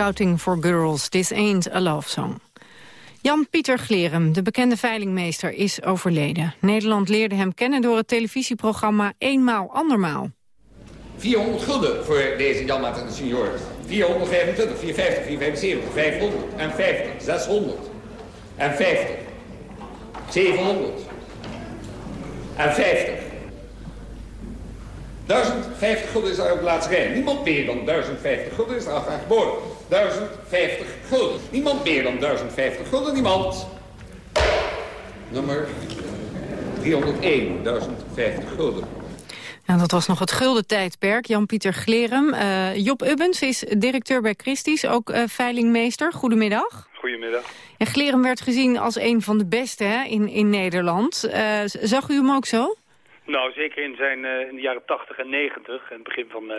Scouting for Girls, This Ain't a Love Song. Jan-Pieter Glerem, de bekende veilingmeester, is overleden. Nederland leerde hem kennen door het televisieprogramma Eenmaal Andermaal. 400 gulden voor deze Janmaat en de senior. 425, 450, 475, 500 en 50, 600 en 50, 700 en 50. 1050 gulden is daar op de laatste rij. Niemand meer dan 1050 gulden is daar graag geboren. 1050 gulden. Niemand meer dan 1050 gulden. Niemand. Nummer 301, 1050 gulden. En dat was nog het gulden tijdperk. Jan-Pieter Glerem. Eh, Job Ubbens is directeur bij Christie's, ook eh, veilingmeester. Goedemiddag. Goedemiddag. En Glerem werd gezien als een van de beste hè, in, in Nederland. Eh, zag u hem ook zo? Nou, zeker in, zijn, eh, in de jaren 80 en 90, en het begin van eh,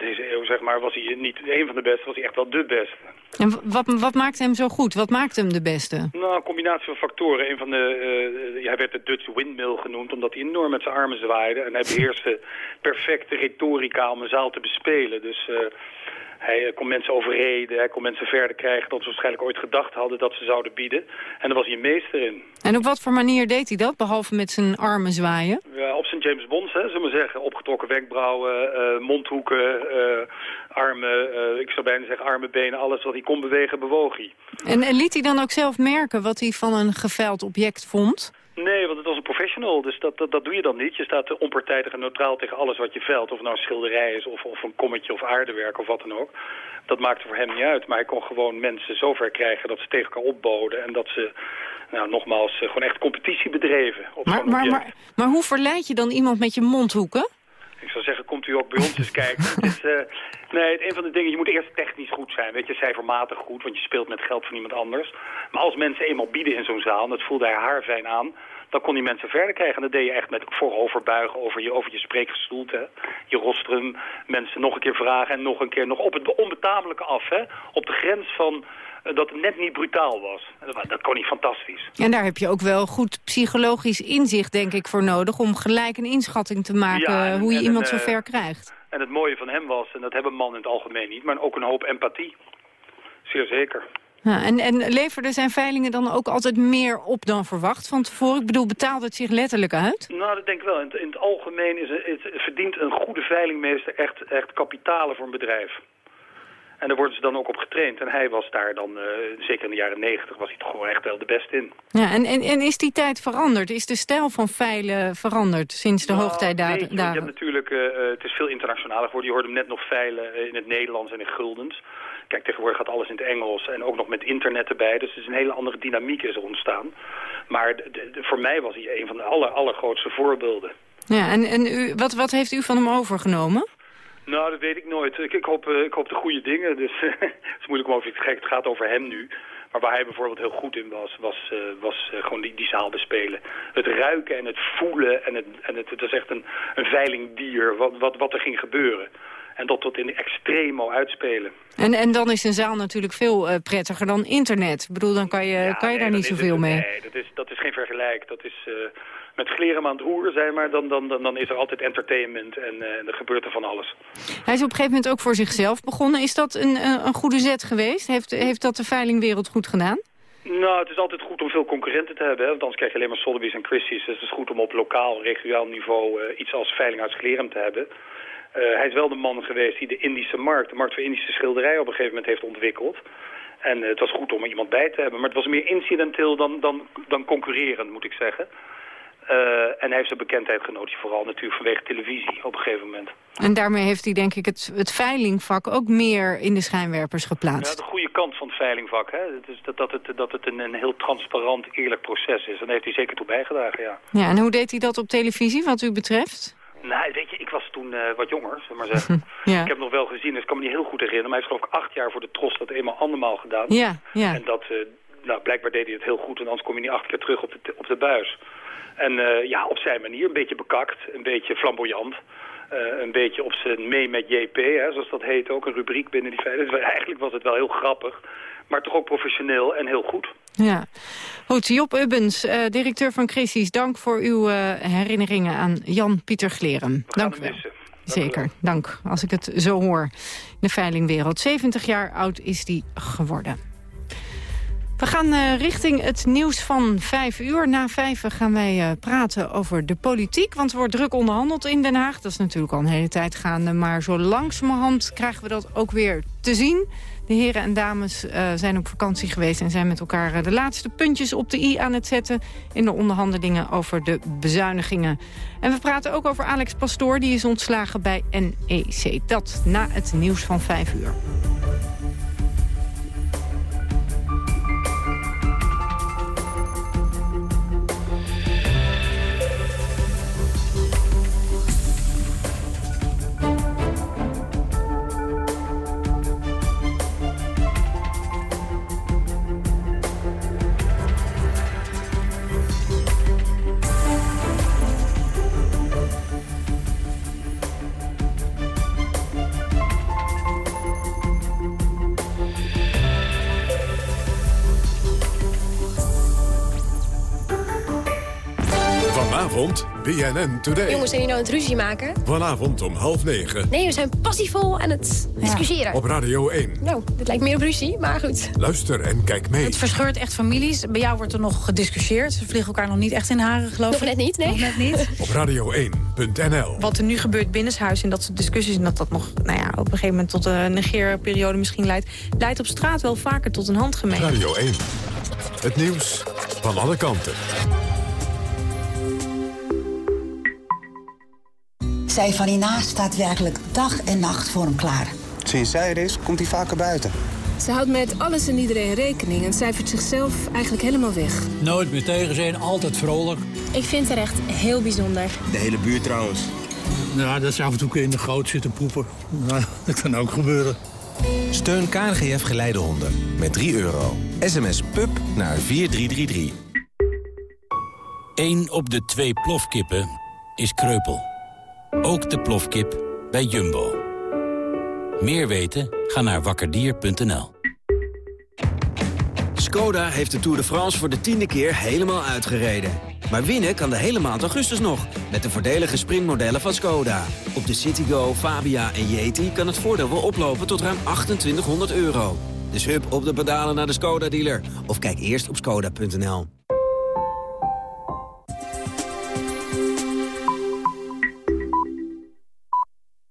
deze eeuw, zeg maar, was hij niet een van de beste, was hij echt wel de beste. En wat, wat maakte hem zo goed? Wat maakte hem de beste? Nou, een combinatie van factoren. Een van de, eh, hij werd de Dutch windmill genoemd, omdat hij enorm met zijn armen zwaaide. En hij beheerste perfecte retorica om een zaal te bespelen. Dus eh, hij eh, kon mensen overreden, hij kon mensen verder krijgen dan ze waarschijnlijk ooit gedacht hadden dat ze zouden bieden. En daar was hij een meester in. En op wat voor manier deed hij dat, behalve met zijn armen zwaaien? Ja, op zijn James Bonds, hè, zullen we zeggen. Opgetrokken wenkbrauwen, eh, mondhoeken, eh, armen, ik zou bijna zeggen armen, benen. Alles wat hij kon bewegen, bewoog hij. En, en liet hij dan ook zelf merken wat hij van een geveild object vond? Nee, want het was een professional, dus dat, dat, dat doe je dan niet. Je staat onpartijdig en neutraal tegen alles wat je velt. Of het nou een schilderij is, of, of een kommetje of aardewerk of wat dan ook. Dat maakte voor hem niet uit. Maar hij kon gewoon mensen zover krijgen dat ze tegen elkaar opboden. En dat ze, nou nogmaals, eh, gewoon echt competitie bedreven. Op Maar, maar, maar, maar hoe verleid je dan iemand met je mondhoeken? Ik zou zeggen, komt u ook bij ons eens kijken. Het is, eh, nee, het, een van de dingen, je moet eerst technisch goed zijn. Weet je, cijfermatig goed, want je speelt met geld van iemand anders. Maar als mensen eenmaal bieden in zo'n zaal, en dat voelde hij haarfijn aan... dan kon die mensen verder krijgen. En dat deed je echt met vooroverbuigen over je, over je spreekgestoelte. Je rostrum, mensen nog een keer vragen en nog een keer... nog op het onbetamelijke af, hè. Op de grens van dat het net niet brutaal was. Dat, dat kon niet fantastisch. En daar heb je ook wel goed psychologisch inzicht, denk ik, voor nodig... om gelijk een inschatting te maken Ja, en- hoe je en iemand zo eh, ver krijgt. En het mooie van hem was, en dat hebben mannen in het algemeen niet... maar ook een hoop empathie. Zeer zeker. Ja, en, en leverde zijn veilingen dan ook altijd meer op dan verwacht van tevoren? Ik bedoel, betaalde het zich letterlijk uit? Nou, dat denk ik wel. In het, in het algemeen is het, het verdient een goede veilingmeester echt, echt kapitalen voor een bedrijf. En daar worden ze dan ook op getraind. En hij was daar dan, eh, zeker in de jaren negentig, was hij toch gewoon echt wel de beste in. Ja, en, en, en is die tijd veranderd? Is de stijl van veilen veranderd sinds de Nou, hoogtijdagen? je, hebt natuurlijk, eh, eh, het is veel internationaler geworden. Je hoorde hem net nog veilen in het Nederlands en in guldens. Kijk, tegenwoordig gaat alles in het Engels en ook nog met internet erbij. Dus er is een hele andere dynamiek is er ontstaan. Maar de- de- de- voor mij was hij een van de aller, allergrootste voorbeelden. Ja, en, en u, wat, wat heeft u van hem overgenomen? Nou, dat weet ik nooit. Ik, ik, hoop, eh, ik hoop de goede dingen. Dus het is moeilijk om over iets te kijken. Het gaat over hem nu. Maar waar hij bijvoorbeeld heel goed in was, was, eh, was eh, gewoon die, die zaal bespelen. Het ruiken en het voelen. En het, en het, het was echt een, een veilingdier, wat, wat, wat er ging gebeuren. En dat tot in de extremo uitspelen. En, en dan is een zaal natuurlijk veel prettiger dan internet. Ik bedoel, dan kan je, kan je daar niet is zoveel het- mee. Nee, dat is, dat is geen vergelijk. Dat is met gleren aan het roer, zeg maar. Dan, dan, dan, dan is er altijd entertainment en eh er gebeurt er van alles. Hij is op een gegeven moment ook voor zichzelf begonnen. Is dat een, een, een goede zet geweest? Heeft, heeft dat de veilingwereld goed gedaan? Nou, het is altijd goed om veel concurrenten te hebben. Hè? Want anders krijg je alleen maar Sotheby's en Christie's. Dus het is goed om op lokaal, regionaal niveau eh, iets als Veilinghuis Glerem te hebben. Eh, hij is wel de man geweest die de Indische markt, de markt voor Indische schilderijen op een gegeven moment heeft ontwikkeld. En eh, het was goed om er iemand bij te hebben. Maar het was meer incidenteel dan, dan, dan concurrerend, moet ik zeggen. Eh, en hij heeft zijn bekendheid genoten, vooral natuurlijk vanwege televisie op een gegeven moment. En daarmee heeft hij denk ik het, het veilingvak ook meer in de schijnwerpers Ja, geplaatst. de goede kant van het veilingvak. Hè? Is dat, dat het, dat het een, een heel transparant, eerlijk proces is. En daar heeft hij zeker toe bijgedragen, ja. Ja, en hoe deed hij dat op televisie wat u betreft? Nou, weet je, ik was toen eh, wat jonger, we maar zeggen. Ja. Ik heb nog wel gezien, dus ik kan me niet heel goed herinneren. Maar hij heeft geloof ik acht jaar voor de Tros dat eenmaal andermaal gedaan. Ja, ja. En dat, eh, nou, blijkbaar deed hij het heel goed, en anders kom je niet acht keer terug op de, op de buis. En eh, ja, op zijn manier, een beetje bekakt, een beetje flamboyant. eh, een beetje op zijn mee met JP, hè, zoals dat heet, ook een rubriek binnen die veiligheid. Dus Eigenlijk was het wel heel grappig, maar toch ook professioneel en heel goed. Ja. Goed, Job Ubbens, eh, directeur van Christie's. Dank voor uw herinneringen aan Jan-Pieter Glerem. Dank u wel. Zeker, dank. Als ik het zo hoor. In de veilingwereld. 70 jaar oud is die geworden. We gaan eh, richting het nieuws van vijf uur. Na vijf gaan wij eh, praten over de politiek. Want er wordt druk onderhandeld in Den Haag. Dat is natuurlijk al een hele tijd gaande. Maar zo langzamerhand krijgen we dat ook weer te zien. De heren en dames eh, zijn op vakantie geweest... en zijn met elkaar de laatste puntjes op de i aan het zetten... in de onderhandelingen over de bezuinigingen. En we praten ook over Alex Pastoor. Die is ontslagen bij NEC. Dat na het nieuws van vijf uur. Vanavond BNN Today. Jongens, zijn jullie nou een ruzie maken? Vanavond om half negen. Nee, we zijn passievol aan het discussiëren. Op Radio 1. Nou, dit lijkt meer op ruzie, maar goed. Luister en kijk mee. Het verscheurt echt families. Bij jou wordt er nog gediscussieerd. Ze vliegen elkaar nog niet echt in haren, geloof Nog ik. net niet, nee. Nog net niet. Op radio1.nl. Wat er nu gebeurt binnenshuis en dat soort discussies... en dat dat nog nou ja, op een gegeven moment tot een negeerperiode misschien leidt... leidt op straat wel vaker tot een handgemeen. Radio 1. Het nieuws van alle kanten. Zij van hiernaast staat werkelijk dag en nacht voor hem klaar. Sinds zij er is, komt hij vaker buiten. Ze houdt met alles en iedereen rekening en cijfert zichzelf eigenlijk helemaal weg. Nooit meer tegen zijn, altijd vrolijk. Ik vind haar echt heel bijzonder. De hele buurt trouwens. Ja, dat ze af en toe in de goot zitten poepen. Nou, dat kan ook gebeuren. Steun KNGF Geleidehonden met 3 euro. SMS PUB naar 4333. 1 op de twee plofkippen is kreupel. Ook de plofkip bij Jumbo. Meer weten? Ga naar wakkerdier.nl. Skoda heeft de Tour de France voor de tiende keer helemaal uitgereden. Maar winnen kan de hele maand augustus nog, met de voordelige sprintmodellen van Skoda. Op de Citigo, Fabia en Yeti kan het voordeel wel oplopen tot ruim 2800 euro. Dus hup op de pedalen naar de Skoda-dealer. Of kijk eerst op skoda.nl.